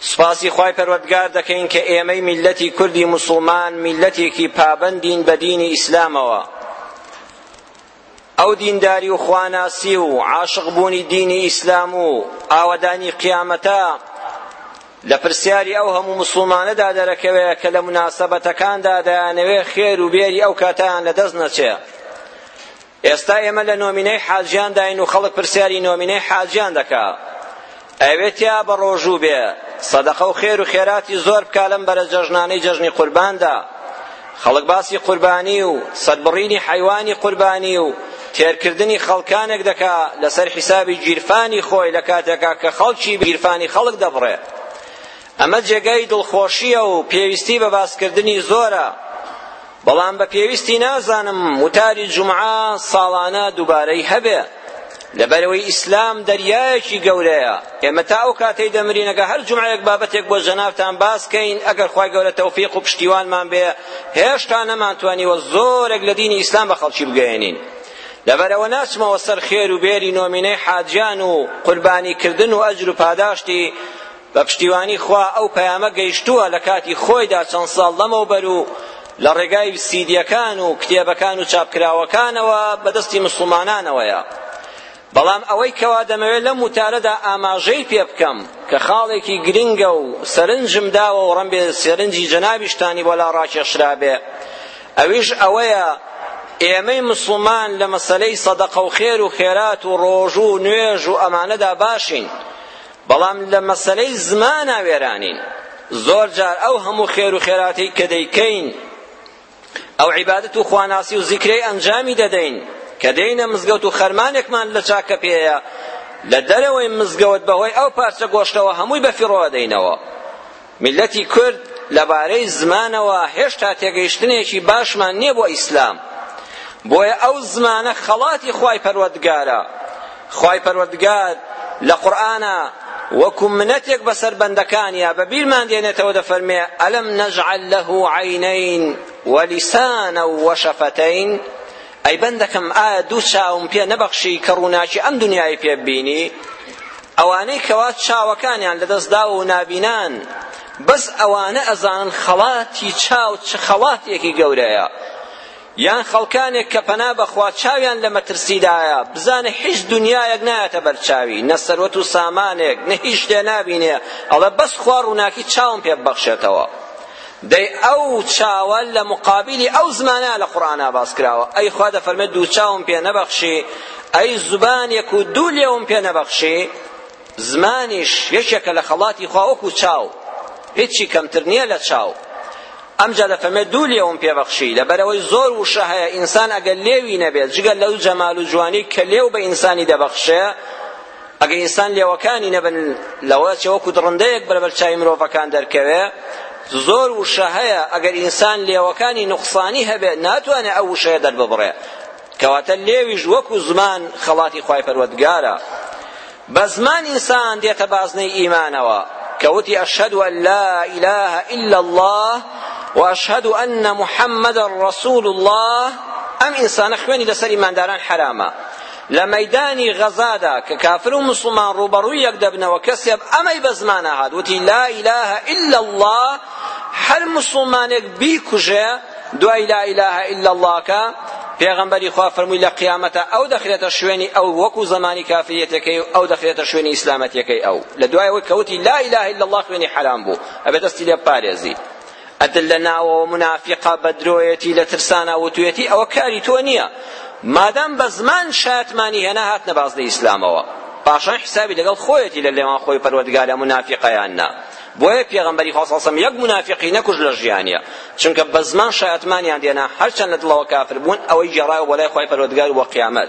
سوپاسی خوای پەروەردگار دەکەین کە ئێمەی میللەتی کوردی موسڵمان میللەتێکی پابەندین بە دینی ئیسلامەوە ئەو دینداری و خواناسی و عاشق بوونی دینی ئیسلام و ئاوەدانی قیامەتە لە پرسیاری ئەو هەموو مسلمانەدا دەرەکەوێت کە لە مناسبەتەکاندا دەیانەوێت خێر و بێری ئەو کاتیان لەدەست نەچێت ئێستا ئێمە لە نۆمینەی حاجیان داین و خەڵک پرسیاری نۆمینەی حاجیان دەکا ئەوێ تیا بە ڕۆژوو بێ سەدەقە و خێر و خێراتی زۆر بکا لەم بەرە جەژنانەی جەژنی قورباندا خەڵک باسی قوربانی و سەربڕینی حەیوانی قوربانی و تێرکردنی خەڵکانێک دەکا لەسەر حیسابی گیرفانی خۆی لە کاتێکا کە خەڵکی گیرفانی خەڵک دەبڕێ ئەمە جێگای دڵخۆشیە و پێویستی بە باسکردنی زۆرە بەڵام بە پێویستی نازانم وتاری جومعە ساڵانە دووبارەی هەبێ لەبەرەوەی ئیسلام دەریایەکی گەورەیە ئێمە تا ئەو کاتەی دەمرینەگە هەر جمعەیەک بابەتێک بۆ جەنابتان باسکەین ئەگەر خوای گەورە تەوفیق و پشتیوانمان بێ هێشتا نەمانتوانیوە زۆرێک لە دینی ئیسلام بە خەڵکی بگەیەنین لەبەرەوە ناچمەوە سەر خێر و بێری نۆمینەی حاجیان و قوربانیکردن و ئەجر و پاداشتی بە پشتیوانی خوا ئەو پەیامە گەیشتووە لە کاتی خۆیدا چەند ساڵ لەمەوبەر و لە ڕێگای سیدیەکان و کتێبەکان و چاپکراوەکانەوە بەدەستی مسوڵمانانەوەیە بەڵام ئەوەی کەوا دەمەوێت لەم وتارەدا ئاماژەی پێ بکەم کە خاڵێکی گرنگە و سەرنجم داوە و ڕەم بێ سەرنجی جەنابیشتانی بۆ لا ڕاکێشرابێ ئەویش ئەوەیە ئێمەی مسلمان لە مەسلەی سەدەقە و خێر و خێرات و ڕۆژوو و نوێژ و ئەمانەدا باشین بەڵام لە مەسەلەی زمانا وێرانین زۆر جار ئەو هەموو خێر و خێراتەی کە دەیکەین ئەو عیبادەت و خواناسی و زیکرەی ئەنجامی دەدەین کە دێینە مزگەوت و خەرمانێکمان لە چاکە پێیە لە دەرەوەی مزگەوت بەهۆی ئەو پارچە گۆشتەوە هەمووی بەفیڕۆ دەینەوە میللەتی کورد لەبارەی زمانەوە هێشتا تێگەیشتنێکی باشمان نییە بۆ ئیسلام بۆیە ئەو زمانە خەڵاتی خوای پەروەردگارە خوای پەروەردگار لە قورئانا وەکو منەتێک بەسەر بەندەکانیا بە بیرمان دێنێتەوە دەفەرمێ ئەلم نەجعل له عینین ولیسانا وشفتین ئەی بەندەکەم ئایا دوو چاوم پێ نەبەخشی کە ڕووناکی ئەم دنیای پێ ببینی ئەوانەی کەوا چاوەکانیان لەدەستداوە و نابینان بەس ئەوانە ئەزانن خەڵاتی چاو چ خەڵاتێکی گەورەیە یان خەڵکانێک کە پەنا بەخوا چاویان لە مەترسیدایە بزانە هیچ دنیایەک نایەتە بەرچاوی نە سەروەت و سامانێک نە هیچ شتێ نابینێ ئەڵە بەس خوا ڕووناکی چاوم پێ ببەخشێتەوە دەی ئەو چاوە لە مقابیلی ئەو زمانە لە قورئانا باس کراوە ئەی خوا دەفەرمێت دوو چاوم پێ نەبەخشی ئەی زبانێک و دوو لێوم پێ نەبەخشی زمانیش یەکێکە لە خەڵاتی خوا وەکو چاو هیچی کەمتر نییە لە چاو ئەمجا دەفەرمێت دوو لێوم پێ بەخشی لەبەرەوەی زۆر وشە هەیە ئینسان ئەگەر لێوی نەبێت جگە لەو جەمال و جوانی کە لێو بە ئینسانی دەبەخشێ ئەگەر ئینسان لێوەکانی نەبن لەوە چ وەکو دڕندەیەک بەرەبەر چاوی مرۆڤەکان دەرکەوێ زۆر وشە هەیە ئەگەر ئینسان لێوەکانی نوقسانی هەبێت ناتوانێت ئەو وشەیە دەرببڕێ کەواتە لێویش وەکو زمان خەڵاتی خوای پەروەردگارە بە زمان ئینسان دێتە بازنەی ئیمانەوە کەوتی ئەشهد أن لا إله إلا الله وأشهد أن محمدا رسول الله ئەم ئینسانە خوێنی لەسەر ئیمانداران حرامە لە مەیدانی غەزادا کە کافر و موسڵمان ڕووبەڕووی یەک دەبنەوە کەسێب ئەمەی بە زمانا هات وتی لا اله الا الله هەر موسڵمانێک بیکوژێ دوای لا اله الا الله کە پێغەمبەری خوا فەرمووی لە قیامەتە ئەو دەخرێتە شوێنی ئەو وەکو زمانی کافریەتەکەی و ئەو دەخرێتە شوێنی ئیسلامەتیەکەی ئەو لە دوایەوەی کەوتی لا اله الا الله خوێنی حرام بوو ئەبێت دەستی لێ بپارێزی ئەتر لە ناوەوە منافیقە بە درۆیەتی لە ترسانا وتویەتی ئەوە کاری تۆ نییە مادام بە زمان شایەتمانی هێنا هاتنە بازنەی ئیسلامەوە پاشان حسابی لەگەڵ خۆیەتی لە لێوان خۆی پەروەردگارە منافیقە یان نا بۆیە پێغەمبەری خوا سەڵسەم یەک منافیقی نەکوش لە ژیانیە چونکە بە زمان شایەتمانیان دێنا هەرچەند لە دڵەوە کافر بوون ئەوەی گێڕایەوە بۆ لای خۆی پەروەردگار و بۆ قیامەت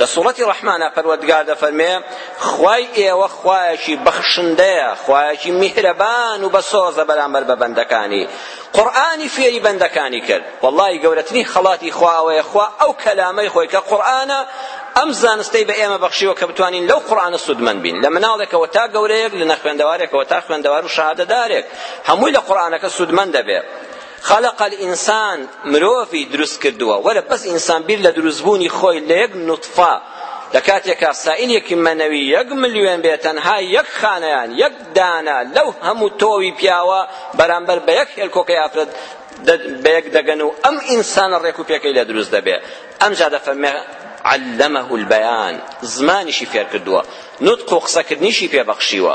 لە سوڕەتی ڕەحمانە پەروەردگار دەفەرمێ خوای ئێوە خوایەکی بەخشندەیە خوایەکی میهرەبان و بەسۆزە بەرامبەر بە بەندەکانی قورئانی فێری بەندەکانی کرد وەڵڵاهی گەورەترین خەڵاتی خوا ئەوەیە خوا ئەو کەلامەی خۆی کە قورئانە ئەم زانستەی بە ئێمە بەخشیوە کە بتوانین لەو قورئانە سوودمەند بین لە مناڵێکەوە تا گەورەیەک لە نەخوێندەوارێکەوە تا خوێندەوار و شەهادەدارێک هەمووی لە قورئانەکە سوودمەند دەبێت خلق الانسان مرۆڤی دروست کردووە وەرە بەس ئینسان بیر لە دروستبوونی خۆی لە یەک نوتفە لە کاتێکا سائیلێکی مەنەوی یەک ملیۆن بێ تەنها یەک خانەیان یەک دانە لەو هەموو تۆوی پیاوە بەرامبەر بە یەک هێلکۆکەی ئافرەت بەیەک دەگەن و ئەم ئینسانە ڕێک و پێکەی لە دروست دەبێ ئەمجا دەفەرمێ علمه البیان زمانیشی فێر کردووە نطق و قسەکردنیشی پێبەخشیوە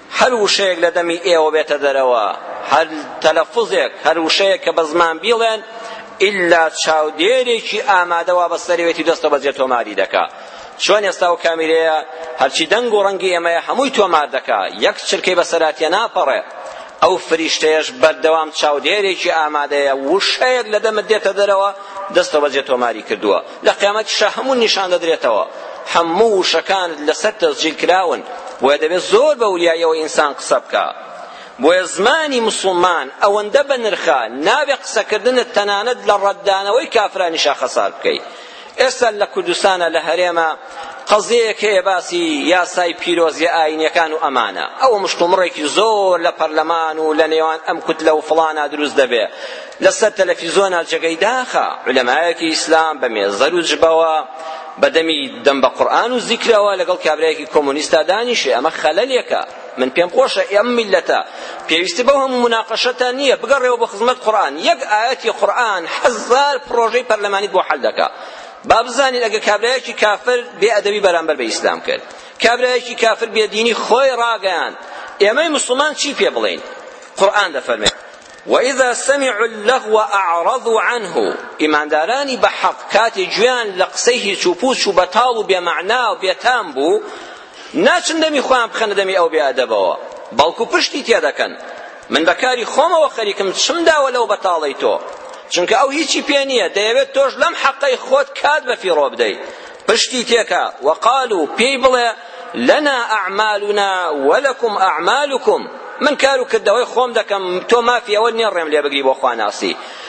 هەر وشەیەک لە دەمی ئێوە بێتە دەرەوە، هەر تەلەفوزێک، هەر وشەیەک کە بە زمان بیڵێن، ئیلا چاودێرێکی ئامادە وا بەسەرەوێتی و دەستەوە بەجێ تۆماری دەکا. چۆن ئێستا ئەو کامیرەیە هەرچی دەنگ و ڕەنگی ئێمەیە هەمووی تۆمار دەکا، یەک چرکەی بەسەراتیە ناپەڕێ. ئەو فریشتەیەش بەردەوام چاودێرێکی ئامادەیە، وشەیەک لە دەمت دێتە دەرەوە، دەستەوە بەجێ تۆماری کردووە. لە قیامەتیشا هەموو نیشان دەدرێتەوە هەموو وشەکانت لەسەر تەسجیل کراون بۆیە دەبێت زۆر بە وریاییەوە ئینسان قسە بکا بۆیە زمانی مسلمان ئەوەندە بەنرخە نابێ قسەکردنت تەنانەت لە ڕەتدانەوەی کافرانیشا خەسار بکەیت ئێستا لە کوردستانە لە هەرێمە قەزیەیەک هەیە باسی یاسای پیرۆزیە ئاینیەکان و ئەمانە ئەوە مشتومڕێکی زۆر لە پەرلەمان و لە نێوان ئەم کوتلە و فڵانا دروست دەبێ لەسەر تەلەفیزۆنا جێگەی داخە علەمایەکی ئیسلام بە مێزەر و جبەوە بەدەمی دەم بە قورئان و زیکرەوە لەگەڵ کابرایەکی کۆمۆنیستا دانیشێ ئەمە خەلەلێکە من پێم خۆشە ئەم میلەتە پێویستی بەو هەموو مناقەشەتان نییە بگەڕێەوە بە خزمەت قورئان یەک ئایەتی قورئان هەزار پڕۆژەی پەرلەمانیت بۆ حەل دەکا با بزانین ئەگەر کابرایەکی کافر بێ ئەدەبی بەرامبەر بە ئیسلام کرد کابرایەکی کافر بێ دینی خۆی ڕاگەیاند ئێمەی مسلمان چی پێ بڵێین قورئان دەفەرمێت وإذا سمعوا اللغو أعرضوا عنه ئیماندارانی بە حەق کاتی گوێیان لە قسەی هیچ و پوچ و بەتاڵ و بێمەعنا و بێتام بوو ناچن دەمی خۆیان بخەنە دەمی ئەو بێئەدەبەوە بەڵکو پشتی تێدەکەن من بە کاری خۆمەوە خەریکم چم داوە لەو بەتاڵەی تۆ چونکە ئەو هیچی پێ نییە دەیەوێت تۆش لەم حەقەی خۆت کات بە فیڕۆ بدەی پشتی تێکە وەقال و پێی بڵێ لەنا ئەعمالنا وەلەکم ئەعمالکم من کار و کردەوەی خۆم دەکەم تۆ مافی ئەوە نییە ڕێم لێ بگری بۆ خواناسی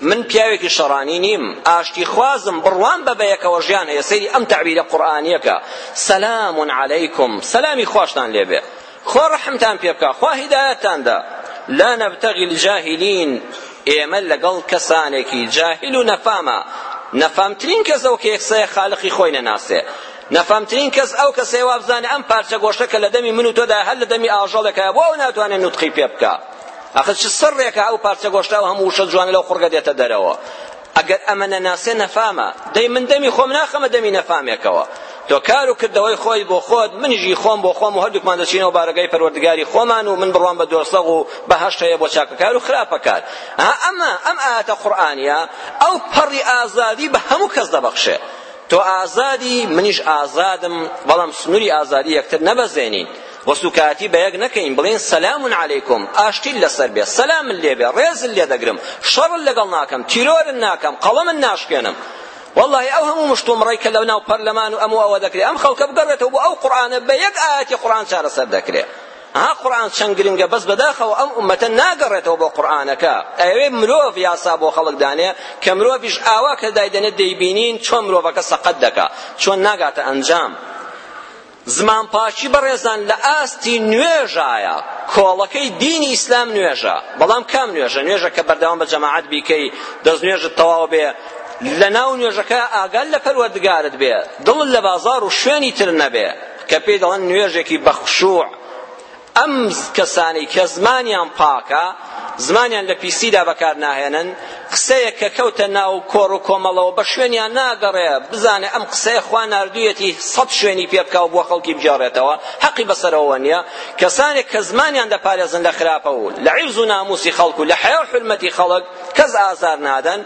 من پیاوێکی شەڕانی نیم ئاشتی خوازم بڕوام بە بەیەکەوە ژیان هەیە سەیری ئەم تەعبیرە قورئانیەکە سەلام عەلەیکم سەلامی خواشتان لێبێ خوا ڕەحمتان پێ بکا خوا هیدایەتتان دا لا نبتغی الجاهلین ئێمە لەگەڵ کەسانێکی جاهل و نەفامە نەفامترین کەس ئەو کێکسەیە خالقی خۆی نەناسێ نەفامترین کەس ئەو کەسەیە وابزانێ ئەم پارچە گۆشتە کە لە دەمی من و تۆدا هەر لە دەمی ئاژەڵێکە بۆ ئەو ناتوانێت نوتقی پێ بکا ئاخر چ سڕێکە ئەو پارچە گۆشتە و هەموو وشە جوانە لەو قوڕگە دێتە دەرەوە ئەگەر ئەمە نەناسێ نەفامە دەی من دەمی خۆم ناخەمە دەمی نەفامێکەوە تۆ کار و کردەوەی خۆی بۆ خۆت منیژی خۆم بۆ خۆم و هەردووکمان دەچینەوە بارەگای پەروەردگاری خۆمان و من بڕوام بە دۆسەغ و بەهەشت هەیە بۆ چاکەکار و خراپەکار ئەمە ئەم ئاەتە قورئانیە ئەو پەڕی ئازادی بە هەموو کەس دەبەخشێ تۆ ئازادی منیش ئازادم بەڵام سنووری ئازادی یەکتر نەبەزێنین وسوکایەتی بەیەک نەکەین بڵێین سلام علیکم ئاشتیت لەسەر بێ سەلامت لێ بێ ڕێزت لێ دەگرم شەڕت لەگەڵ ناکەم تیرۆرت ناکەم قەڵەمت ناشکێنم واللهی ئەو هەموو مشتومڕەی کە لەناو پەرلەمان و ئەم و ئەوە دەکرێت ئەم خەڵکە بگەڕێتەوە بۆ ئەو قورئانە بە یەک ئایەتی قورئان چارەسەر دەکرێت ها قورئان چەند گرنگە بەس بەداخەوە ئەم ئومەتە ناگەڕێتەوە بۆ قورئانەکە ئەوێ مرۆڤ یاسا بۆ خەڵک دانێ کە مرۆڤیش ئاوا کە دایدەنێت دەیبینین چۆن مرۆڤەکە سەقەت دەکا چۆن ناگاتە ئەنجام زمانپاکی بەڕێزان لە ئاستی نوێژایە کۆڵەکەی دینی ئیسلام نوێژە بەڵام کام نوێژە نوێژە کە بەردەوام بە جەماعەت بیکەی دەست نوێژت تەواو بێ لە ناو نوێژەکە ئاگال لە پەروەردگارت بێ دڵ لە بازار و شوێنی تر نەبێ کە پێی دەڵێن نوێژێکی بەخشوع ئەم کەسانەی کە زمانیان پاکە، زمانیان لە پیسیدا بەکار ناهێنن، قسەیەک کە کەوتە ناو کۆڕ و کۆمەڵەوە بە شوێنیان ناگەڕێ، بزانێ ئەم قسەیە خوا ناردوویەتی سەد شوێنی پێ بکا و بۆ خەڵکی بگێڕێتەوە، حەقی بەسەرەوە نییە. کەسانێک کە زمانیان دەپارێزن لە خراپە و لە عیرز و نامووسی خەڵک و لە حەیا و حورمەتی خەڵک کەس ئازار نادەن،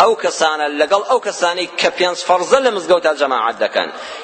ئەو کەسانە لەگەڵ ئەو کەسانەی کە پێنج فەرزە لە مزگەوتا جەماعەت دەکەن،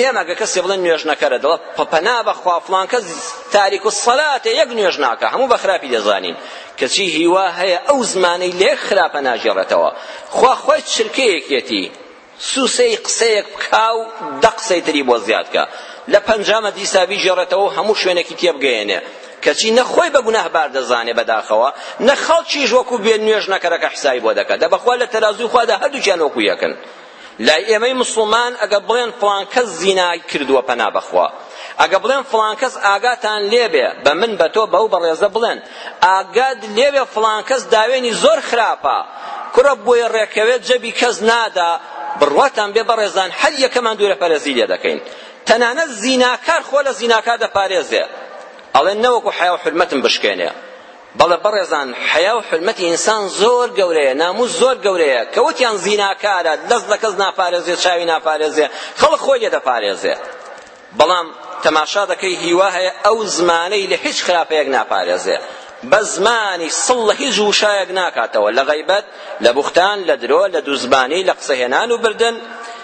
ئێمە گەر کەسێ بڵێن نوێژنەکەرە دەڵێ پەنا بەخوا فڵان کەس تاریک و سەلاتێ یەک نوێژ ناکە هەموو بە خراپی دەزانین کەچی هیوا هەیە ئەو زمانەی لێ خراپە ناژێڕێتەوە خوا خۆی چرکەیەکێتی سوسەی قسەیەک بکا و دە قسەی تری بۆ زیاد کە لە پەنجامە دیسا بیژێڕێتەوە و هەموو شوێنێکی تێبگەیەنێ کەچی نە خۆی بە گوناهبار دەزانێ بەداخەوە نە خەڵکیش وەکو بێ نوێژ نەکەرەکە حسابی بۆ دەکات دە بەخوا لە تەرازووی خوادا هەردووکیان وەکو یەکن لای ئێمەی مسوڵمان ئەگە بڵێن فڵان کەس زینای کردووە پەنا بەخوا ئەگە بڵێن فڵان کەس ئاگاتان لێبێ بە من بە تۆ بەو بەڕێزە بڵێن ئاگات لێبێ فڵان کەس داوێنی زۆر خراپە کوڕە بۆی ڕێکەوێت جەبی کەس نادا بڕواتان بێ بەڕێزان هەر یەکەمان دوورە پەرێزی لێ دەکەین تەنانەت زیناکار خۆ لە زیناکار دەپارێزێ ئەڵێن نەوەکو حیا و حرمەتم بشکێنێ بەڵێ بەڕێزان حەیا و حورمەتی ئینسان زۆر گەورەیە ناموس زۆر گەورەیە کە وتیان زیناکارە دەست لە کەس ناپارێزێ چاوی ناپارێزێ خەڵک خۆی لێ دەپارێزێ بەڵام تەماشا دەکەی هیوا هەیە ئەو زمانەی لە هیچ خراپەیەک ناپارێزێ بە زمانی سڵ لە هیچ وشایەک ناکاتەوە لە غەیبەت لە بوختان لە درۆ لە دووزبانی لە قسەهێنان و بردن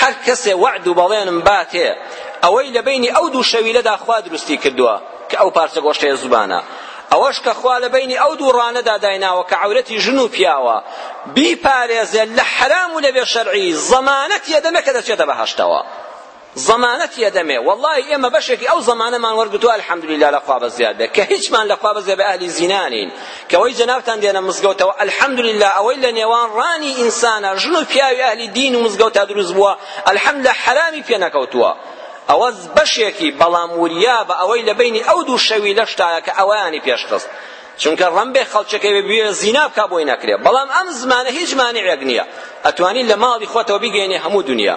هەر کەسێ وەعد و بەڵێنم باتێ ئەوەی لە بینی ئەو دوو شەویلەدا خوا دروستی کردووە کە ئەو پارچە گۆشتەیە زوبانە ئەوەش کە خوا لە بینی ئەو دوو ڕانەدا دایناوە کە عەورەتی ژن و پیاوە بیپارێزێ لە حەرام و لە بێ شەرعی زەمانەت یەدەمێ کە دەچێتە بەهەشتەوە زەمانەت یەدەمێ وەڵڵاهی ئێمە بەشێکی ئەو زەمانەمان وەرگرتووە الحەمدللە لە خوا بەزیاد بێ کە هیچمان لە خوا بەزێ بە ئەهلی زینا نین کەوەی جەنابتان دێنە مزگەوتەوە الحمدللە ئەوەی لە نێوان ڕانی ئینسانە ژن و پیاوی ئەهلی دین و مزگەوتا دروست بووە الحمدللە حەرامی پێ نەکەوتووە ئەوە بەشێکی بەڵام وریا بە ئەوەی لە بینی ئەو دوو شەوی لەشتایە کە ئەوەیانی پێشخست چونکە ڕەمبێ خەڵکەکەی بێ زینا بکە بۆی نەکرێ بەڵام ئەم زمانە هیچ مانعێک نییە ئەتوانی لە ماڵی خۆتەوە بیگەینێ هەموو دنیا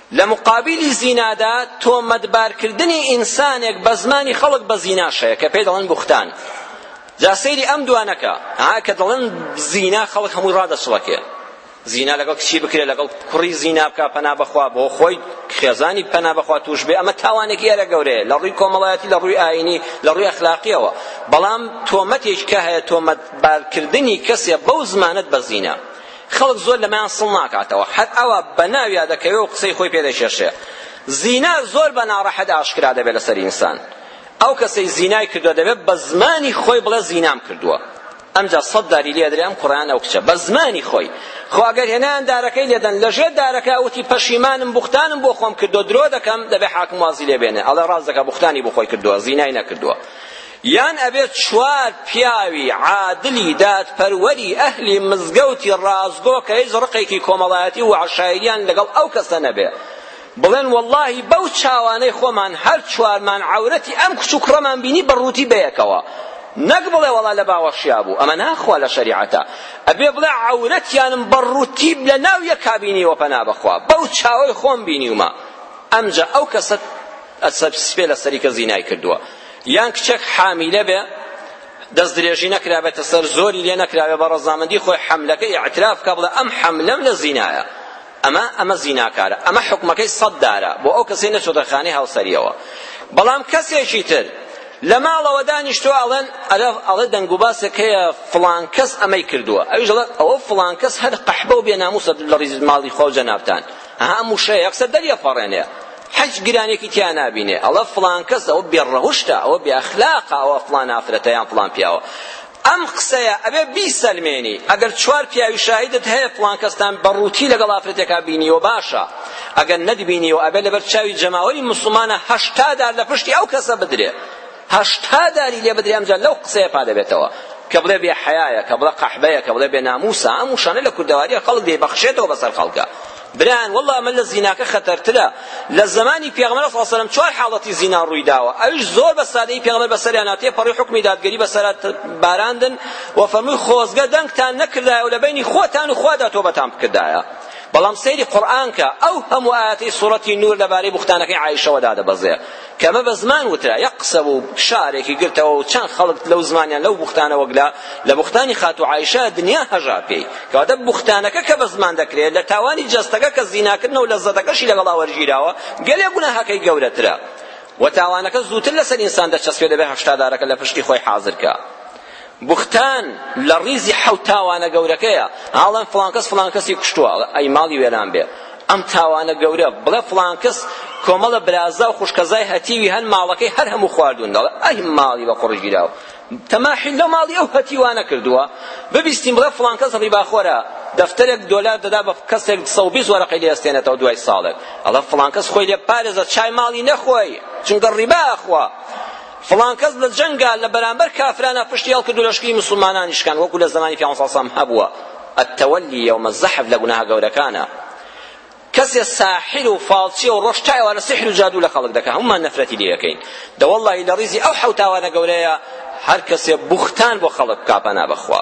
لە مقابیلی زینادا تۆمەتبارکردنی ئینسانێک بە زمانی خەڵک بە زیناش هەیە کە پێی دەڵێن بوختان جا سەیری ئەم دوانەکە ها کە دەڵێن زینا خەڵک هەمووی ڕادەچڵەکێ زینا لەگەڵ کچی بکرێت لەگەڵ کوڕی زینا بکە پەنا بەخوا بۆ خۆی خێزانی پەنا بەخوا توش بێ ئەمە تاوانێکی یارە گەورەیە لە ڕووی کۆمەڵایەتی لە ڕووی ئاینی لە ڕووی ئەخلاقیەوە بەڵام تۆمەتێک کە هەیە تۆمەتبارکردنی کەسێ بەو زمانت بە زینا خەڵک زۆر لەمەیان سڵ ناکاتەوە هەر ئەوە بەناویا دەکەوێ و قسەی خۆی پێ دەکێشێ زینا زۆر بە ناڕەحەت ئاشکرا دەبێت لەسەر ئینسان ئەو کەسەی زینای کردووە دەبێت بە زمانی خۆی بڵێ زینام کردووە ئەمجا سەد داری لێ درێم کوڕیان ئەو کچە بە زمانی خۆی خۆ ئەگەر هێنان دارەکەی لێدەن لەژێر دارەکە وتی پەشیمانم بوختانم بۆ خۆم کردو درۆ دەکەم دەبێ حاکم وازی لێ بێنێ ئەڵێ ڕاست دەکە بوختانی بۆ خۆی کردووە زینای نەکردووە یان ئەبێت چوار پیاوی عادلی دادپەروەری ئەهلی مزگەوتی ڕاستگۆ کە هیچ ڕقێکی کۆمەڵایەتی و عەشایریان لەگەڵ ئەو کەسە نەبێ بڵێن وەڵڵاهی بەو چاوانەی خۆمان هەر چوارمان عەورەتی ئەم کچ و کوڕەمان بینی بە ڕووتی بەیەکەوە نەک بڵێ وەڵا لە باوەشیا بوو ئەمە ناخوا لە شەریعەتە ئەبێ بڵێ عەورەتیانم بە ڕووتی لە ناو یەکا بینیوە پەنا بەخوا بەو چاوەی خۆم بینیومە ئەمجا ئەو کەسە ئەسەب سپێ لە سەری کە زینای کردووە یان کچەک حامیلە بێ دەست درێژی نەکرابێتە سەر زۆری لێ نەکراوێ بە ڕەزامەندی خۆی حەملەکە ئیعتراف کا بڵێ ئەم حەملەم لە زینایە ئەمە ئەمە زیناکارە ئەمە حکومەکەی سەد دارە بۆ ئەو کەسەی نەچۆتە خانەی هاوسەریەوە بەڵام کەسێکی تر لە ماڵەوە دانیشتووە ئەڵێن ئەڵێ دەنگوباسێک هەیە فڵان کەس ئەمەی کردووە ئەویش ئەڵێ ئەوە فڵان کەس هەر قەحبە و بێناموسە لە ڕیز ماڵی خۆ و جەنابتان هەمووشەیە قسە دەریەپەڕێنێ حەج گرانێکی تیا نابینێ ئەڵە فڵان کەس ئەوە بێڕەهشتە ئەوە بێ ئەخلاقە ئەوە فڵان ئافرەتە یان فڵان پیاوە ئەم قسەیە ئەبێ بیسەلمێنی ئەگەر چوار پیاوی شاهیدت هەیە پڵان کەستان بەڕووتی لەگەڵ ئافرەتێکا بینیوە باشە ئەگەر نەدبینیوە ئەبێ لەبەر چاوی جەماوەری مسلمانە هەشتادار لە پشتی ئەو کەسە بدرێ هەشتا داری لێ بدرێ ئەمجا لەو قسەیە پا دەبێتەوە کە بڵێ بێ حەیایە کە بڵێ قەحبەیە کە بڵێ بێ ناموسە ئەم وشانە لە کوردەواریە خەڵک دەیبەخشێتەوە بەسەر خەڵکە برایان والله ئەمە لە زیناکە خەتەرترە لە زمانی پێغمبەر صلی الله علیه و سلم چوار حاڵەتی زینا ڕووی داوە ئەویش زۆر بە سادەی پێغمبەر بەسەریان هاتیە پەڕی حکمی دادگەری بەسەر باراندن و فەرمووی خۆزگە دەنگتان نەکردایە و لە بینی خۆتان و خوادا تۆبەتان بکردایە بەڵام سەیری قورئانکە ئەو هەموو ئاەتی سوڕەتی نور لەبارەی بوختانەکەی عایشەوە دادەبەزێ کە مە بە زمان وترا یەک قسە بوو شارێکی گرتەوە و چەند خەڵک لەو زمانیان لەو بوختانە وەگلا لە بوختانی خاتو عایشە دنیا هەژا پێی کەواتە بوختانەکە کە بە زمان دەکرێت لە تاوانی جەستەکە کە زیناکردن و لەزەتەکەشی لەگەڵا وەرگیراوە گەلێ گوناهەکەی گەورەترە و تاوانەکە زووتر لەسەر ئینسان دەچەسپێ دەبێ هەشتادارەکە لە پشتی خۆی حازرکا بوختان لە ڕیزی حەوت تاوانە گەورەکەیە ئاڵێن فڵان کەس فڵان کەسی کوشتووە ئەی ماڵی وێران بێ ئەم تاوانە گەورە بڵێ فڵان کەس کۆمەڵە برازا و خوشکەزای هەتیوی هەن ماڵەکەی هەر هەموو خواردون دەڵێ ئەی ماڵی بە قڕی گیراوە تەماحی لە ماڵی ئەو هەتیوانە کردووە ببیستین بڵێ فڵان کەس ڕیباخۆرە دەفتەرێک دۆلار دەدا بە کەسێک سە و بیست وەرەقەی لێ ئەستێنێتەوە دوای ساڵێک ئەڵێ فڵان کەس خۆی لێ پارێزە چای ماڵی نەخۆی چونکە ڕیبا ئەخوا فڵان کەس لە جەنگا لە بەرامبەر کافرانا پشتی هەڵکردو لەشکری موسڵمانانی شکان وەکو لە زەمانی پێغەمبەر صلی سەلام هەبووە التولی یوم الزحف لە گوناهە گەورەکانە کەسێ ساحر و فالچیە و ڕۆژ تایوا لە سحر و جادو لە خەڵک دەکە هەمومان نەفرەتی لێ یەکەین دەوەڵی لە ڕیزی ئەو حەوتاوانە گەورەیە هەر کەسێ بوختان بۆ خەڵک کا پەنا بەخوا